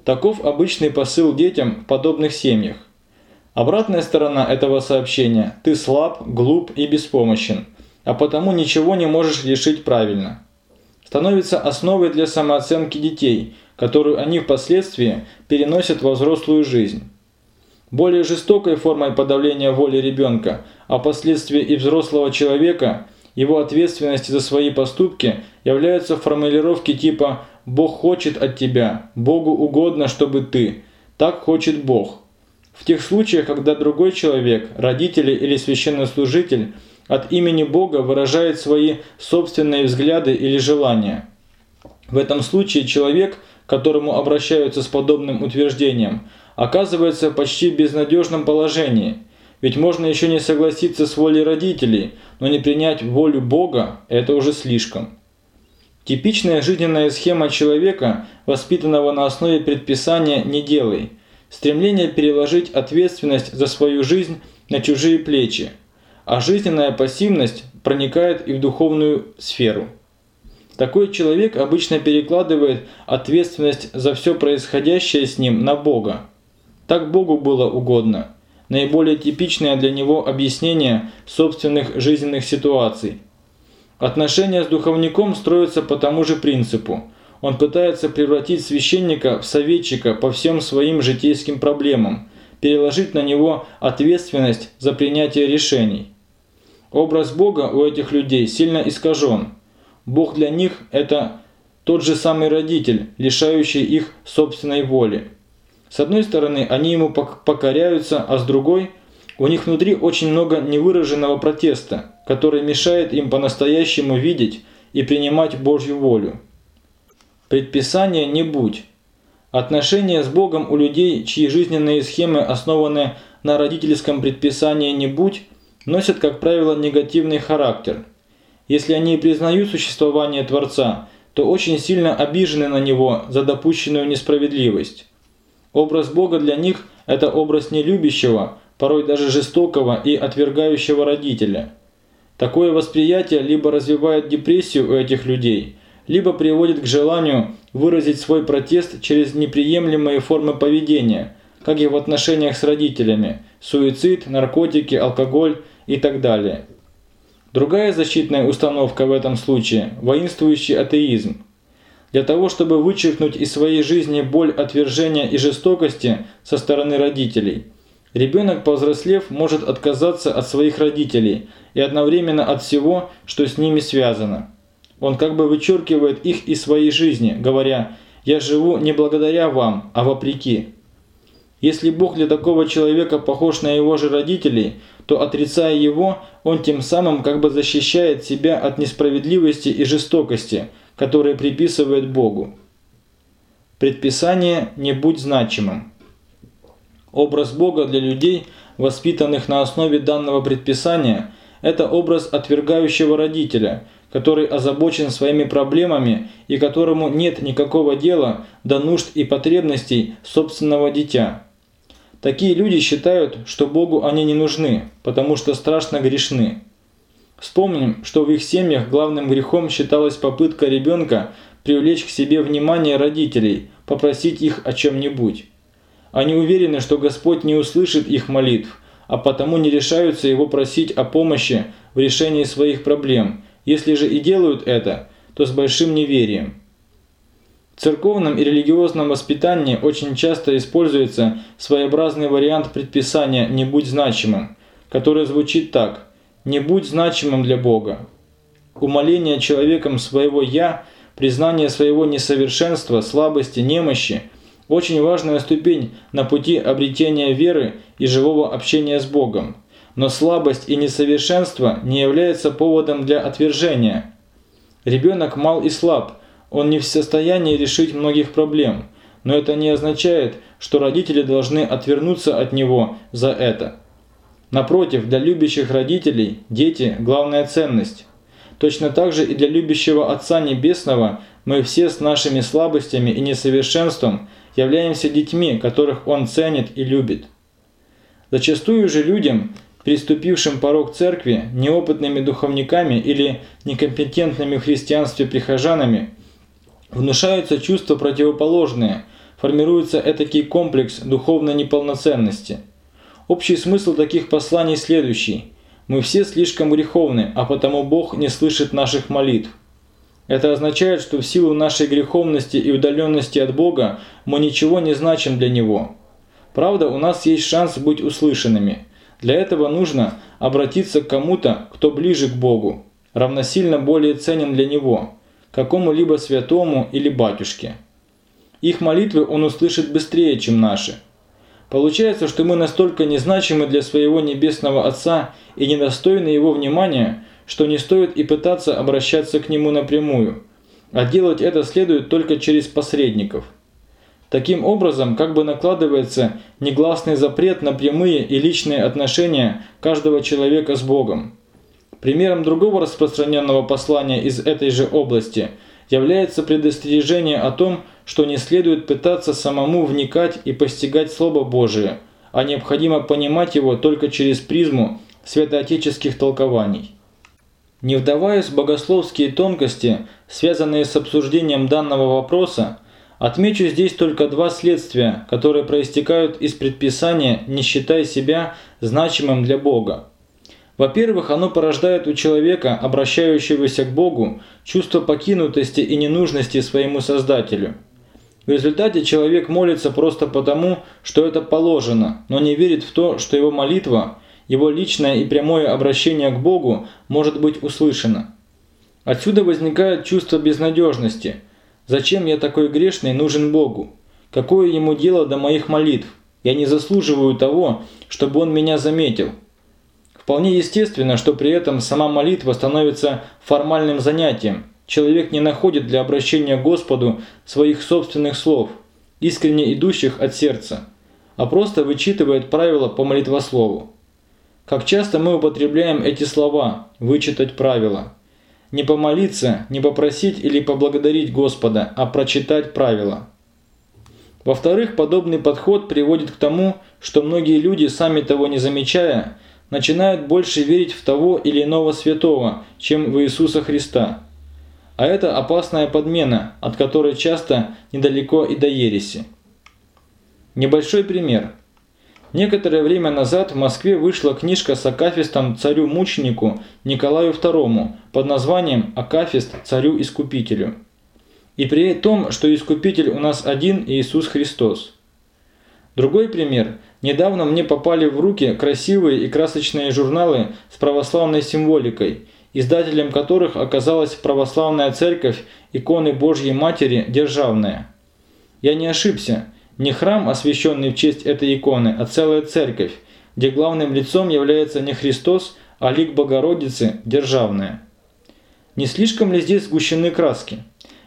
Таков обычный посыл детям в подобных семьях. Обратная сторона этого сообщения – ты слаб, глуп и беспомощен, а потому ничего не можешь решить правильно. Становится основой для самооценки детей, которую они впоследствии переносят во взрослую жизнь. Более жестокой формой подавления воли ребенка, а последствия и взрослого человека, его ответственности за свои поступки являются формулировки типа «Бог хочет от тебя», «Богу угодно, чтобы ты», «Так хочет Бог». В тех случаях, когда другой человек, родители или священнослужитель от имени Бога выражает свои собственные взгляды или желания. В этом случае человек, к которому обращаются с подобным утверждением, оказывается почти в безнадежном положении, ведь можно еще не согласиться с волей родителей, но не принять волю Бога – это уже слишком. Типичная жизненная схема человека, воспитанного на основе предписания «не делай», стремление переложить ответственность за свою жизнь на чужие плечи, а жизненная пассивность проникает и в духовную сферу. Такой человек обычно перекладывает ответственность за все происходящее с ним на Бога. Так Богу было угодно. Наиболее типичное для него объяснение собственных жизненных ситуаций. Отношения с духовником строятся по тому же принципу – он пытается превратить священника в советчика по всем своим житейским проблемам, переложить на него ответственность за принятие решений. Образ Бога у этих людей сильно искажен. Бог для них – это тот же самый родитель, лишающий их собственной воли. С одной стороны, они ему покоряются, а с другой – у них внутри очень много невыраженного протеста, который мешает им по-настоящему видеть и принимать Божью волю. Предписание не будь. Отношения с Богом у людей, чьи жизненные схемы основаны на родительском предписании не будь, носят, как правило, негативный характер. Если они признают существование Творца, то очень сильно обижены на Него за допущенную несправедливость. Образ Бога для них – это образ нелюбящего, порой даже жестокого и отвергающего родителя. Такое восприятие либо развивает депрессию у этих людей – либо приводит к желанию выразить свой протест через неприемлемые формы поведения, как и в отношениях с родителями – суицид, наркотики, алкоголь и так далее. Другая защитная установка в этом случае – воинствующий атеизм. Для того, чтобы вычеркнуть из своей жизни боль отвержения и жестокости со стороны родителей, ребенок, повзрослев, может отказаться от своих родителей и одновременно от всего, что с ними связано. Он как бы вычеркивает их из своей жизни, говоря «Я живу не благодаря вам, а вопреки». Если Бог для такого человека похож на его же родителей, то отрицая его, он тем самым как бы защищает себя от несправедливости и жестокости, которые приписывает Богу. Предписание «не будь значимым». Образ Бога для людей, воспитанных на основе данного предписания, это образ отвергающего родителя – который озабочен своими проблемами и которому нет никакого дела до нужд и потребностей собственного дитя. Такие люди считают, что Богу они не нужны, потому что страшно грешны. Вспомним, что в их семьях главным грехом считалась попытка ребенка привлечь к себе внимание родителей, попросить их о чем-нибудь. Они уверены, что Господь не услышит их молитв, а потому не решаются его просить о помощи в решении своих проблем – если же и делают это, то с большим неверием. В церковном и религиозном воспитании очень часто используется своеобразный вариант предписания «не будь значимым», который звучит так «не будь значимым для Бога». Умоление человеком своего «я», признание своего несовершенства, слабости, немощи – очень важная ступень на пути обретения веры и живого общения с Богом но слабость и несовершенство не являются поводом для отвержения. Ребенок мал и слаб, он не в состоянии решить многих проблем, но это не означает, что родители должны отвернуться от него за это. Напротив, для любящих родителей дети – главная ценность. Точно так же и для любящего Отца Небесного мы все с нашими слабостями и несовершенством являемся детьми, которых Он ценит и любит. Зачастую же людям приступившим порог церкви, неопытными духовниками или некомпетентными в христианстве прихожанами, внушаются чувства противоположные, формируется этакий комплекс духовной неполноценности. Общий смысл таких посланий следующий. Мы все слишком греховны, а потому Бог не слышит наших молитв. Это означает, что в силу нашей греховности и удаленности от Бога мы ничего не значим для Него. Правда, у нас есть шанс быть услышанными. Для этого нужно обратиться к кому-то, кто ближе к Богу, равносильно более ценен для Него, какому-либо святому или батюшке. Их молитвы Он услышит быстрее, чем наши. Получается, что мы настолько незначимы для своего Небесного Отца и недостойны Его внимания, что не стоит и пытаться обращаться к Нему напрямую, а делать это следует только через посредников – Таким образом, как бы накладывается негласный запрет на прямые и личные отношения каждого человека с Богом. Примером другого распространенного послания из этой же области является предостережение о том, что не следует пытаться самому вникать и постигать Слово Божие, а необходимо понимать его только через призму святоотеческих толкований. Не вдаваясь в богословские тонкости, связанные с обсуждением данного вопроса, Отмечу здесь только два следствия, которые проистекают из предписания «не считай себя значимым для Бога». Во-первых, оно порождает у человека, обращающегося к Богу, чувство покинутости и ненужности своему Создателю. В результате человек молится просто потому, что это положено, но не верит в то, что его молитва, его личное и прямое обращение к Богу может быть услышано. Отсюда возникает чувство безнадежности – Зачем я такой грешный нужен Богу? Какое ему дело до моих молитв? Я не заслуживаю того, чтобы он меня заметил. Вполне естественно, что при этом сама молитва становится формальным занятием. Человек не находит для обращения к Господу своих собственных слов, искренне идущих от сердца, а просто вычитывает правила по молитвослову. Как часто мы употребляем эти слова «вычитать правила»? Не помолиться, не попросить или поблагодарить Господа, а прочитать правила. Во-вторых, подобный подход приводит к тому, что многие люди, сами того не замечая, начинают больше верить в того или иного святого, чем в Иисуса Христа. А это опасная подмена, от которой часто недалеко и до ереси. Небольшой пример – Некоторое время назад в Москве вышла книжка с акафистом царю-мученику Николаю II под названием «Акафист царю-искупителю». И при том, что искупитель у нас один Иисус Христос. Другой пример. Недавно мне попали в руки красивые и красочные журналы с православной символикой, издателем которых оказалась православная церковь иконы Божьей Матери Державная. Я не ошибся – не храм, освященный в честь этой иконы, а целая церковь, где главным лицом является не Христос, а лик Богородицы, державная. Не слишком ли здесь сгущены краски?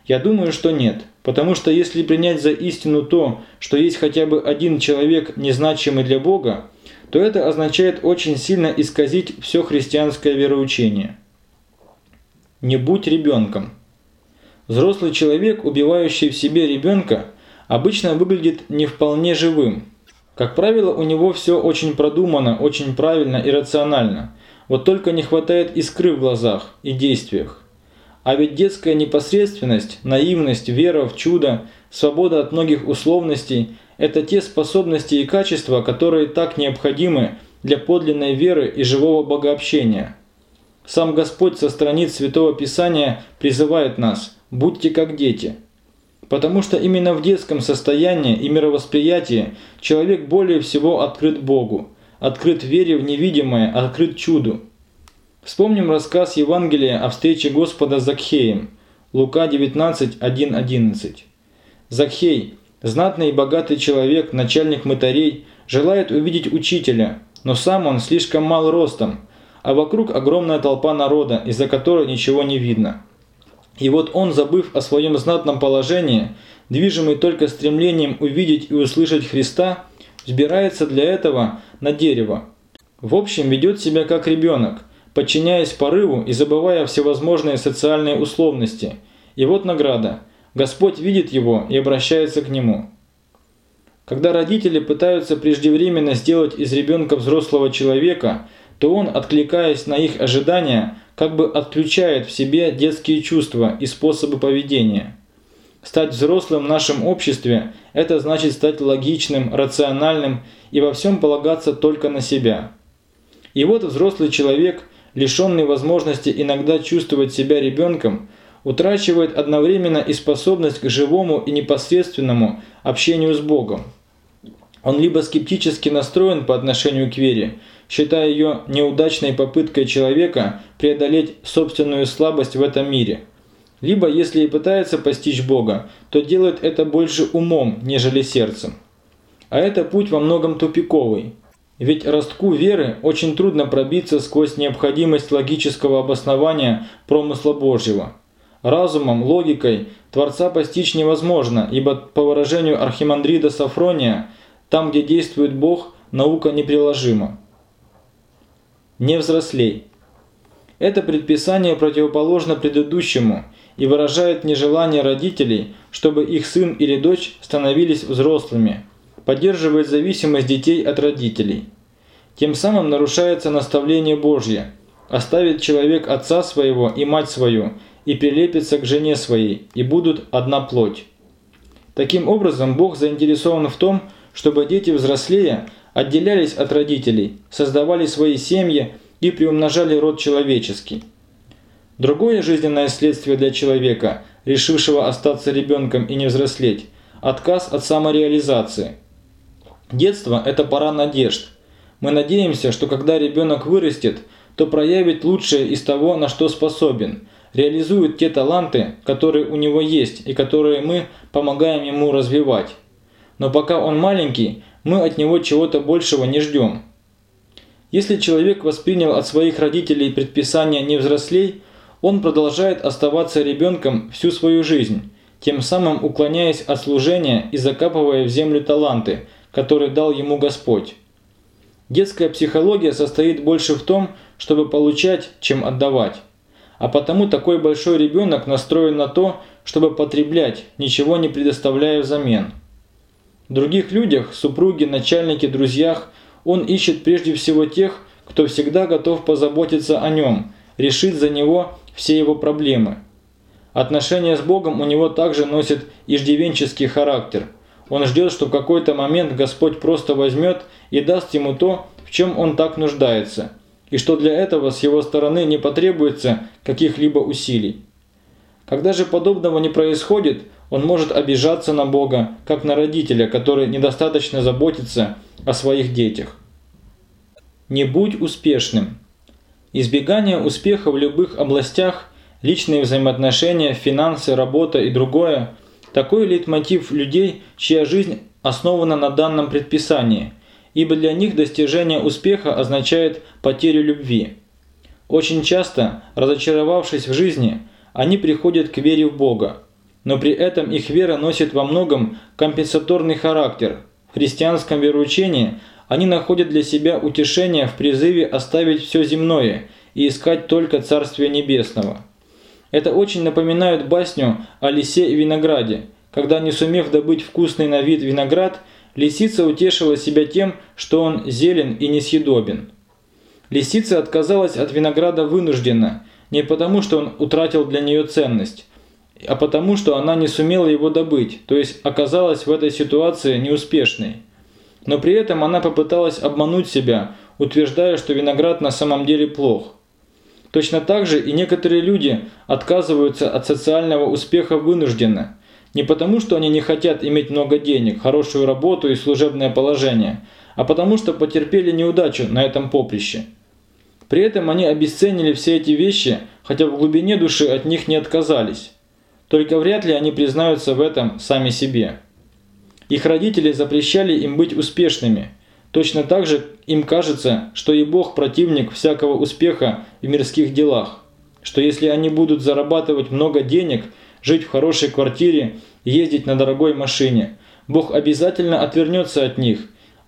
Я думаю, что нет, потому что если принять за истину то, что есть хотя бы один человек, незначимый для Бога, то это означает очень сильно исказить все христианское вероучение. Не будь ребенком. Взрослый человек, убивающий в себе ребенка, обычно выглядит не вполне живым. Как правило, у него все очень продумано, очень правильно и рационально. Вот только не хватает искры в глазах и действиях. А ведь детская непосредственность, наивность, вера в чудо, свобода от многих условностей – это те способности и качества, которые так необходимы для подлинной веры и живого богообщения. Сам Господь со страниц Святого Писания призывает нас «Будьте как дети». Потому что именно в детском состоянии и мировосприятии человек более всего открыт Богу, открыт вере в невидимое, открыт чуду. Вспомним рассказ Евангелия о встрече Господа с Закхеем, Лука 19, 1-11. Закхей, знатный и богатый человек, начальник мытарей, желает увидеть учителя, но сам он слишком мал ростом, а вокруг огромная толпа народа, из-за которой ничего не видно. И вот он, забыв о своем знатном положении, движимый только стремлением увидеть и услышать Христа, взбирается для этого на дерево. В общем, ведет себя как ребенок, подчиняясь порыву и забывая всевозможные социальные условности. И вот награда. Господь видит его и обращается к нему. Когда родители пытаются преждевременно сделать из ребенка взрослого человека, то он, откликаясь на их ожидания, как бы отключает в себе детские чувства и способы поведения. Стать взрослым в нашем обществе – это значит стать логичным, рациональным и во всем полагаться только на себя. И вот взрослый человек, лишенный возможности иногда чувствовать себя ребенком, утрачивает одновременно и способность к живому и непосредственному общению с Богом. Он либо скептически настроен по отношению к вере, считая ее неудачной попыткой человека преодолеть собственную слабость в этом мире. Либо, если и пытается постичь Бога, то делает это больше умом, нежели сердцем. А это путь во многом тупиковый. Ведь ростку веры очень трудно пробиться сквозь необходимость логического обоснования промысла Божьего. Разумом, логикой Творца постичь невозможно, ибо по выражению архимандрида Сафрония, там, где действует Бог, наука неприложима. Не взрослей. Это предписание противоположно предыдущему и выражает нежелание родителей, чтобы их сын или дочь становились взрослыми, поддерживает зависимость детей от родителей. Тем самым нарушается наставление Божье – оставит человек отца своего и мать свою, и прилепится к жене своей, и будут одна плоть. Таким образом, Бог заинтересован в том, чтобы дети взрослея отделялись от родителей, создавали свои семьи и приумножали род человеческий. Другое жизненное следствие для человека, решившего остаться ребенком и не взрослеть – отказ от самореализации. Детство – это пора надежд. Мы надеемся, что когда ребенок вырастет, то проявит лучшее из того, на что способен, реализует те таланты, которые у него есть и которые мы помогаем ему развивать. Но пока он маленький, мы от него чего-то большего не ждем. Если человек воспринял от своих родителей предписание «не взрослей», он продолжает оставаться ребенком всю свою жизнь, тем самым уклоняясь от служения и закапывая в землю таланты, которые дал ему Господь. Детская психология состоит больше в том, чтобы получать, чем отдавать. А потому такой большой ребенок настроен на то, чтобы потреблять, ничего не предоставляя взамен. В других людях, супруге, начальнике, друзьях, он ищет прежде всего тех, кто всегда готов позаботиться о нем, решить за него все его проблемы. Отношения с Богом у него также носят иждивенческий характер. Он ждет, что в какой-то момент Господь просто возьмет и даст ему то, в чем он так нуждается – и что для этого с его стороны не потребуется каких-либо усилий. Когда же подобного не происходит, он может обижаться на Бога, как на родителя, который недостаточно заботится о своих детях. Не будь успешным. Избегание успеха в любых областях, личные взаимоотношения, финансы, работа и другое – такой лейтмотив людей, чья жизнь основана на данном предписании – ибо для них достижение успеха означает потерю любви. Очень часто, разочаровавшись в жизни, они приходят к вере в Бога, но при этом их вера носит во многом компенсаторный характер. В христианском вероучении они находят для себя утешение в призыве оставить все земное и искать только Царствие Небесного. Это очень напоминает басню о лисе и винограде, когда, не сумев добыть вкусный на вид виноград, Лисица утешила себя тем, что он зелен и несъедобен. Лисица отказалась от винограда вынужденно, не потому, что он утратил для нее ценность, а потому, что она не сумела его добыть, то есть оказалась в этой ситуации неуспешной. Но при этом она попыталась обмануть себя, утверждая, что виноград на самом деле плох. Точно так же и некоторые люди отказываются от социального успеха вынужденно – не потому, что они не хотят иметь много денег, хорошую работу и служебное положение, а потому что потерпели неудачу на этом поприще. При этом они обесценили все эти вещи, хотя в глубине души от них не отказались. Только вряд ли они признаются в этом сами себе. Их родители запрещали им быть успешными. Точно так же им кажется, что и Бог противник всякого успеха в мирских делах. Что если они будут зарабатывать много денег – жить в хорошей квартире, ездить на дорогой машине. Бог обязательно отвернется от них,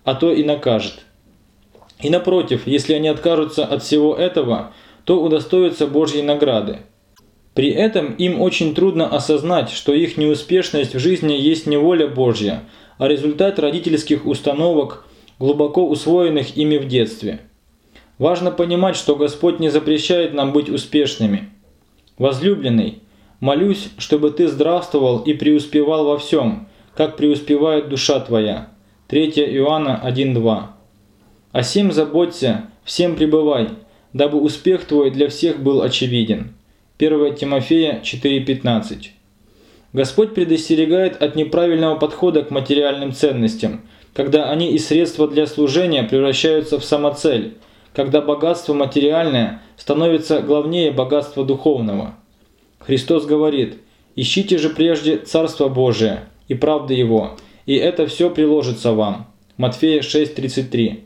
а то и накажет. И напротив, если они откажутся от всего этого, то удостоятся Божьей награды. При этом им очень трудно осознать, что их неуспешность в жизни есть не воля Божья, а результат родительских установок, глубоко усвоенных ими в детстве. Важно понимать, что Господь не запрещает нам быть успешными. Возлюбленный, Молюсь, чтобы ты здравствовал и преуспевал во всем, как преуспевает душа твоя. 3 Иоанна 1.2 О сем заботься, всем пребывай, дабы успех твой для всех был очевиден. 1 Тимофея 4.15 Господь предостерегает от неправильного подхода к материальным ценностям, когда они из средства для служения превращаются в самоцель, когда богатство материальное становится главнее богатства духовного. Христос говорит, «Ищите же прежде Царство Божие и правды Его, и это все приложится вам». Матфея 6:33.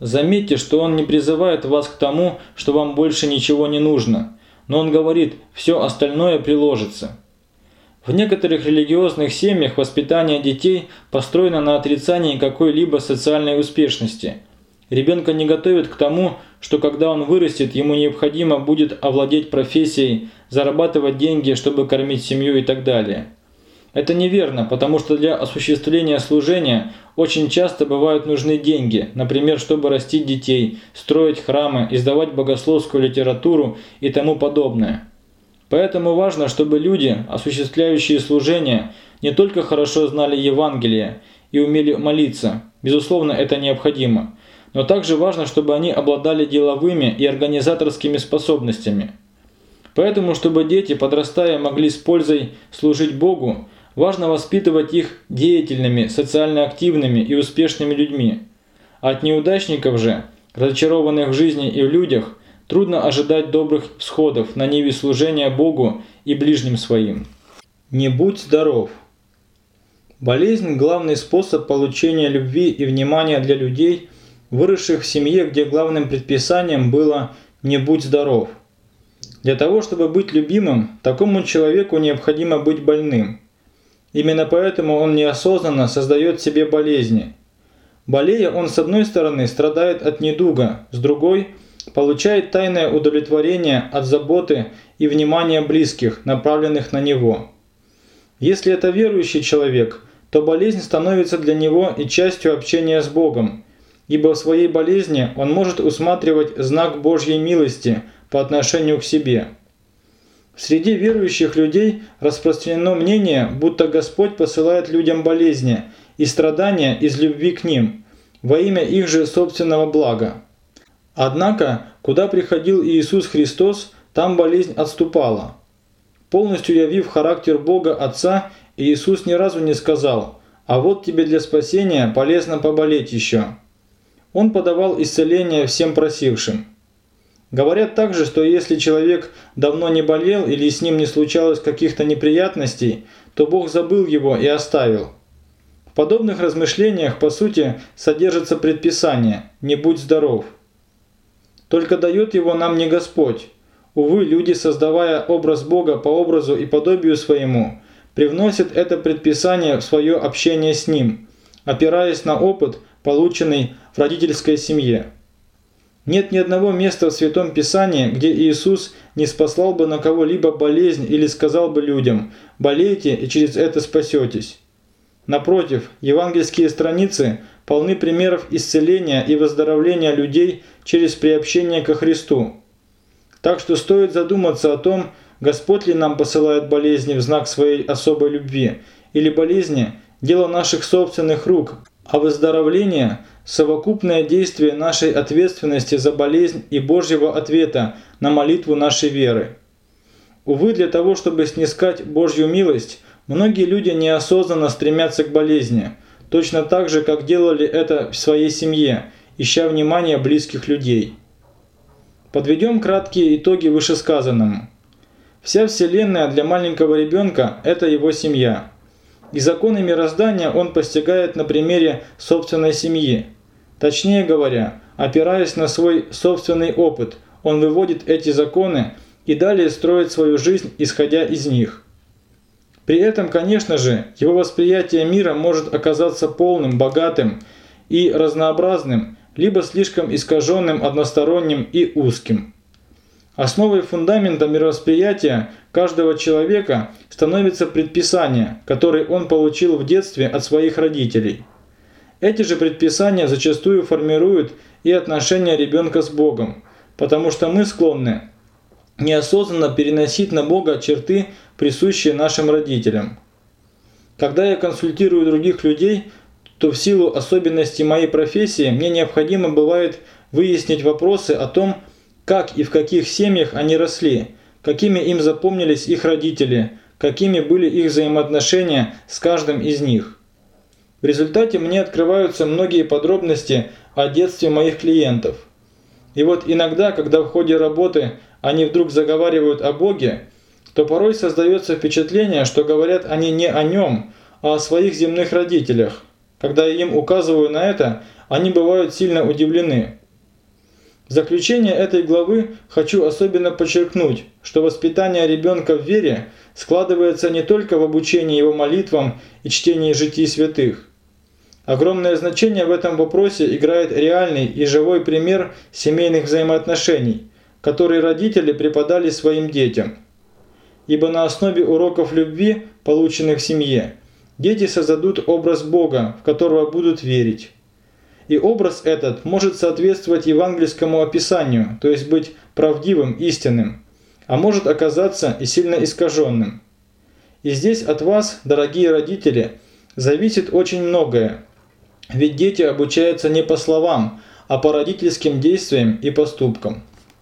Заметьте, что он не призывает вас к тому, что вам больше ничего не нужно, но он говорит, все остальное приложится. В некоторых религиозных семьях воспитание детей построено на отрицании какой-либо социальной успешности. Ребенка не готовят к тому, что когда он вырастет, ему необходимо будет овладеть профессией, зарабатывать деньги, чтобы кормить семью и так далее. Это неверно, потому что для осуществления служения очень часто бывают нужны деньги, например, чтобы растить детей, строить храмы, издавать богословскую литературу и тому подобное. Поэтому важно, чтобы люди, осуществляющие служение, не только хорошо знали Евангелие и умели молиться, безусловно, это необходимо, но также важно, чтобы они обладали деловыми и организаторскими способностями. Поэтому, чтобы дети, подрастая, могли с пользой служить Богу, Важно воспитывать их деятельными, социально активными и успешными людьми. От неудачников же, разочарованных в жизни и в людях, трудно ожидать добрых всходов на ниве служения Богу и ближним своим. Не будь здоров. Болезнь – главный способ получения любви и внимания для людей, выросших в семье, где главным предписанием было «не будь здоров». Для того, чтобы быть любимым, такому человеку необходимо быть больным – Именно поэтому он неосознанно создает себе болезни. Болея, он с одной стороны страдает от недуга, с другой – получает тайное удовлетворение от заботы и внимания близких, направленных на него. Если это верующий человек, то болезнь становится для него и частью общения с Богом, ибо в своей болезни он может усматривать знак Божьей милости по отношению к себе – Среди верующих людей распространено мнение, будто Господь посылает людям болезни и страдания из любви к ним, во имя их же собственного блага. Однако, куда приходил Иисус Христос, там болезнь отступала. Полностью явив характер Бога Отца, Иисус ни разу не сказал «А вот тебе для спасения полезно поболеть еще». Он подавал исцеление всем просившим. Говорят также, что если человек давно не болел или с ним не случалось каких-то неприятностей, то Бог забыл его и оставил. В подобных размышлениях, по сути, содержится предписание «не будь здоров». Только дает его нам не Господь. Увы, люди, создавая образ Бога по образу и подобию своему, привносят это предписание в свое общение с Ним, опираясь на опыт, полученный в родительской семье. Нет ни одного места в Святом Писании, где Иисус не спаслал бы на кого-либо болезнь или сказал бы людям «болейте и через это спасетесь». Напротив, евангельские страницы полны примеров исцеления и выздоровления людей через приобщение ко Христу. Так что стоит задуматься о том, Господь ли нам посылает болезни в знак своей особой любви, или болезни – дело наших собственных рук, а выздоровление – совокупное действие нашей ответственности за болезнь и Божьего ответа на молитву нашей веры. Увы, для того, чтобы снискать Божью милость, многие люди неосознанно стремятся к болезни, точно так же, как делали это в своей семье, ища внимания близких людей. Подведем краткие итоги вышесказанному. Вся Вселенная для маленького ребенка – это его семья. И законы мироздания он постигает на примере собственной семьи, Точнее говоря, опираясь на свой собственный опыт, он выводит эти законы и далее строит свою жизнь, исходя из них. При этом, конечно же, его восприятие мира может оказаться полным, богатым и разнообразным, либо слишком искаженным, односторонним и узким. Основой фундамента мировосприятия каждого человека становится предписание, которое он получил в детстве от своих родителей – эти же предписания зачастую формируют и отношения ребенка с Богом, потому что мы склонны неосознанно переносить на Бога черты, присущие нашим родителям. Когда я консультирую других людей, то в силу особенностей моей профессии мне необходимо бывает выяснить вопросы о том, как и в каких семьях они росли, какими им запомнились их родители, какими были их взаимоотношения с каждым из них. В результате мне открываются многие подробности о детстве моих клиентов. И вот иногда, когда в ходе работы они вдруг заговаривают о Боге, то порой создается впечатление, что говорят они не о нем, а о своих земных родителях. Когда я им указываю на это, они бывают сильно удивлены. В заключение этой главы хочу особенно подчеркнуть, что воспитание ребенка в вере складывается не только в обучении его молитвам и чтении житий святых. Огромное значение в этом вопросе играет реальный и живой пример семейных взаимоотношений, которые родители преподали своим детям. Ибо на основе уроков любви, полученных в семье, дети создадут образ Бога, в которого будут верить. И образ этот может соответствовать евангельскому описанию, то есть быть правдивым, истинным, а может оказаться и сильно искаженным. И здесь от вас, дорогие родители, зависит очень многое. Ведь дети обучаются не по словам, а по родительским действиям и поступкам.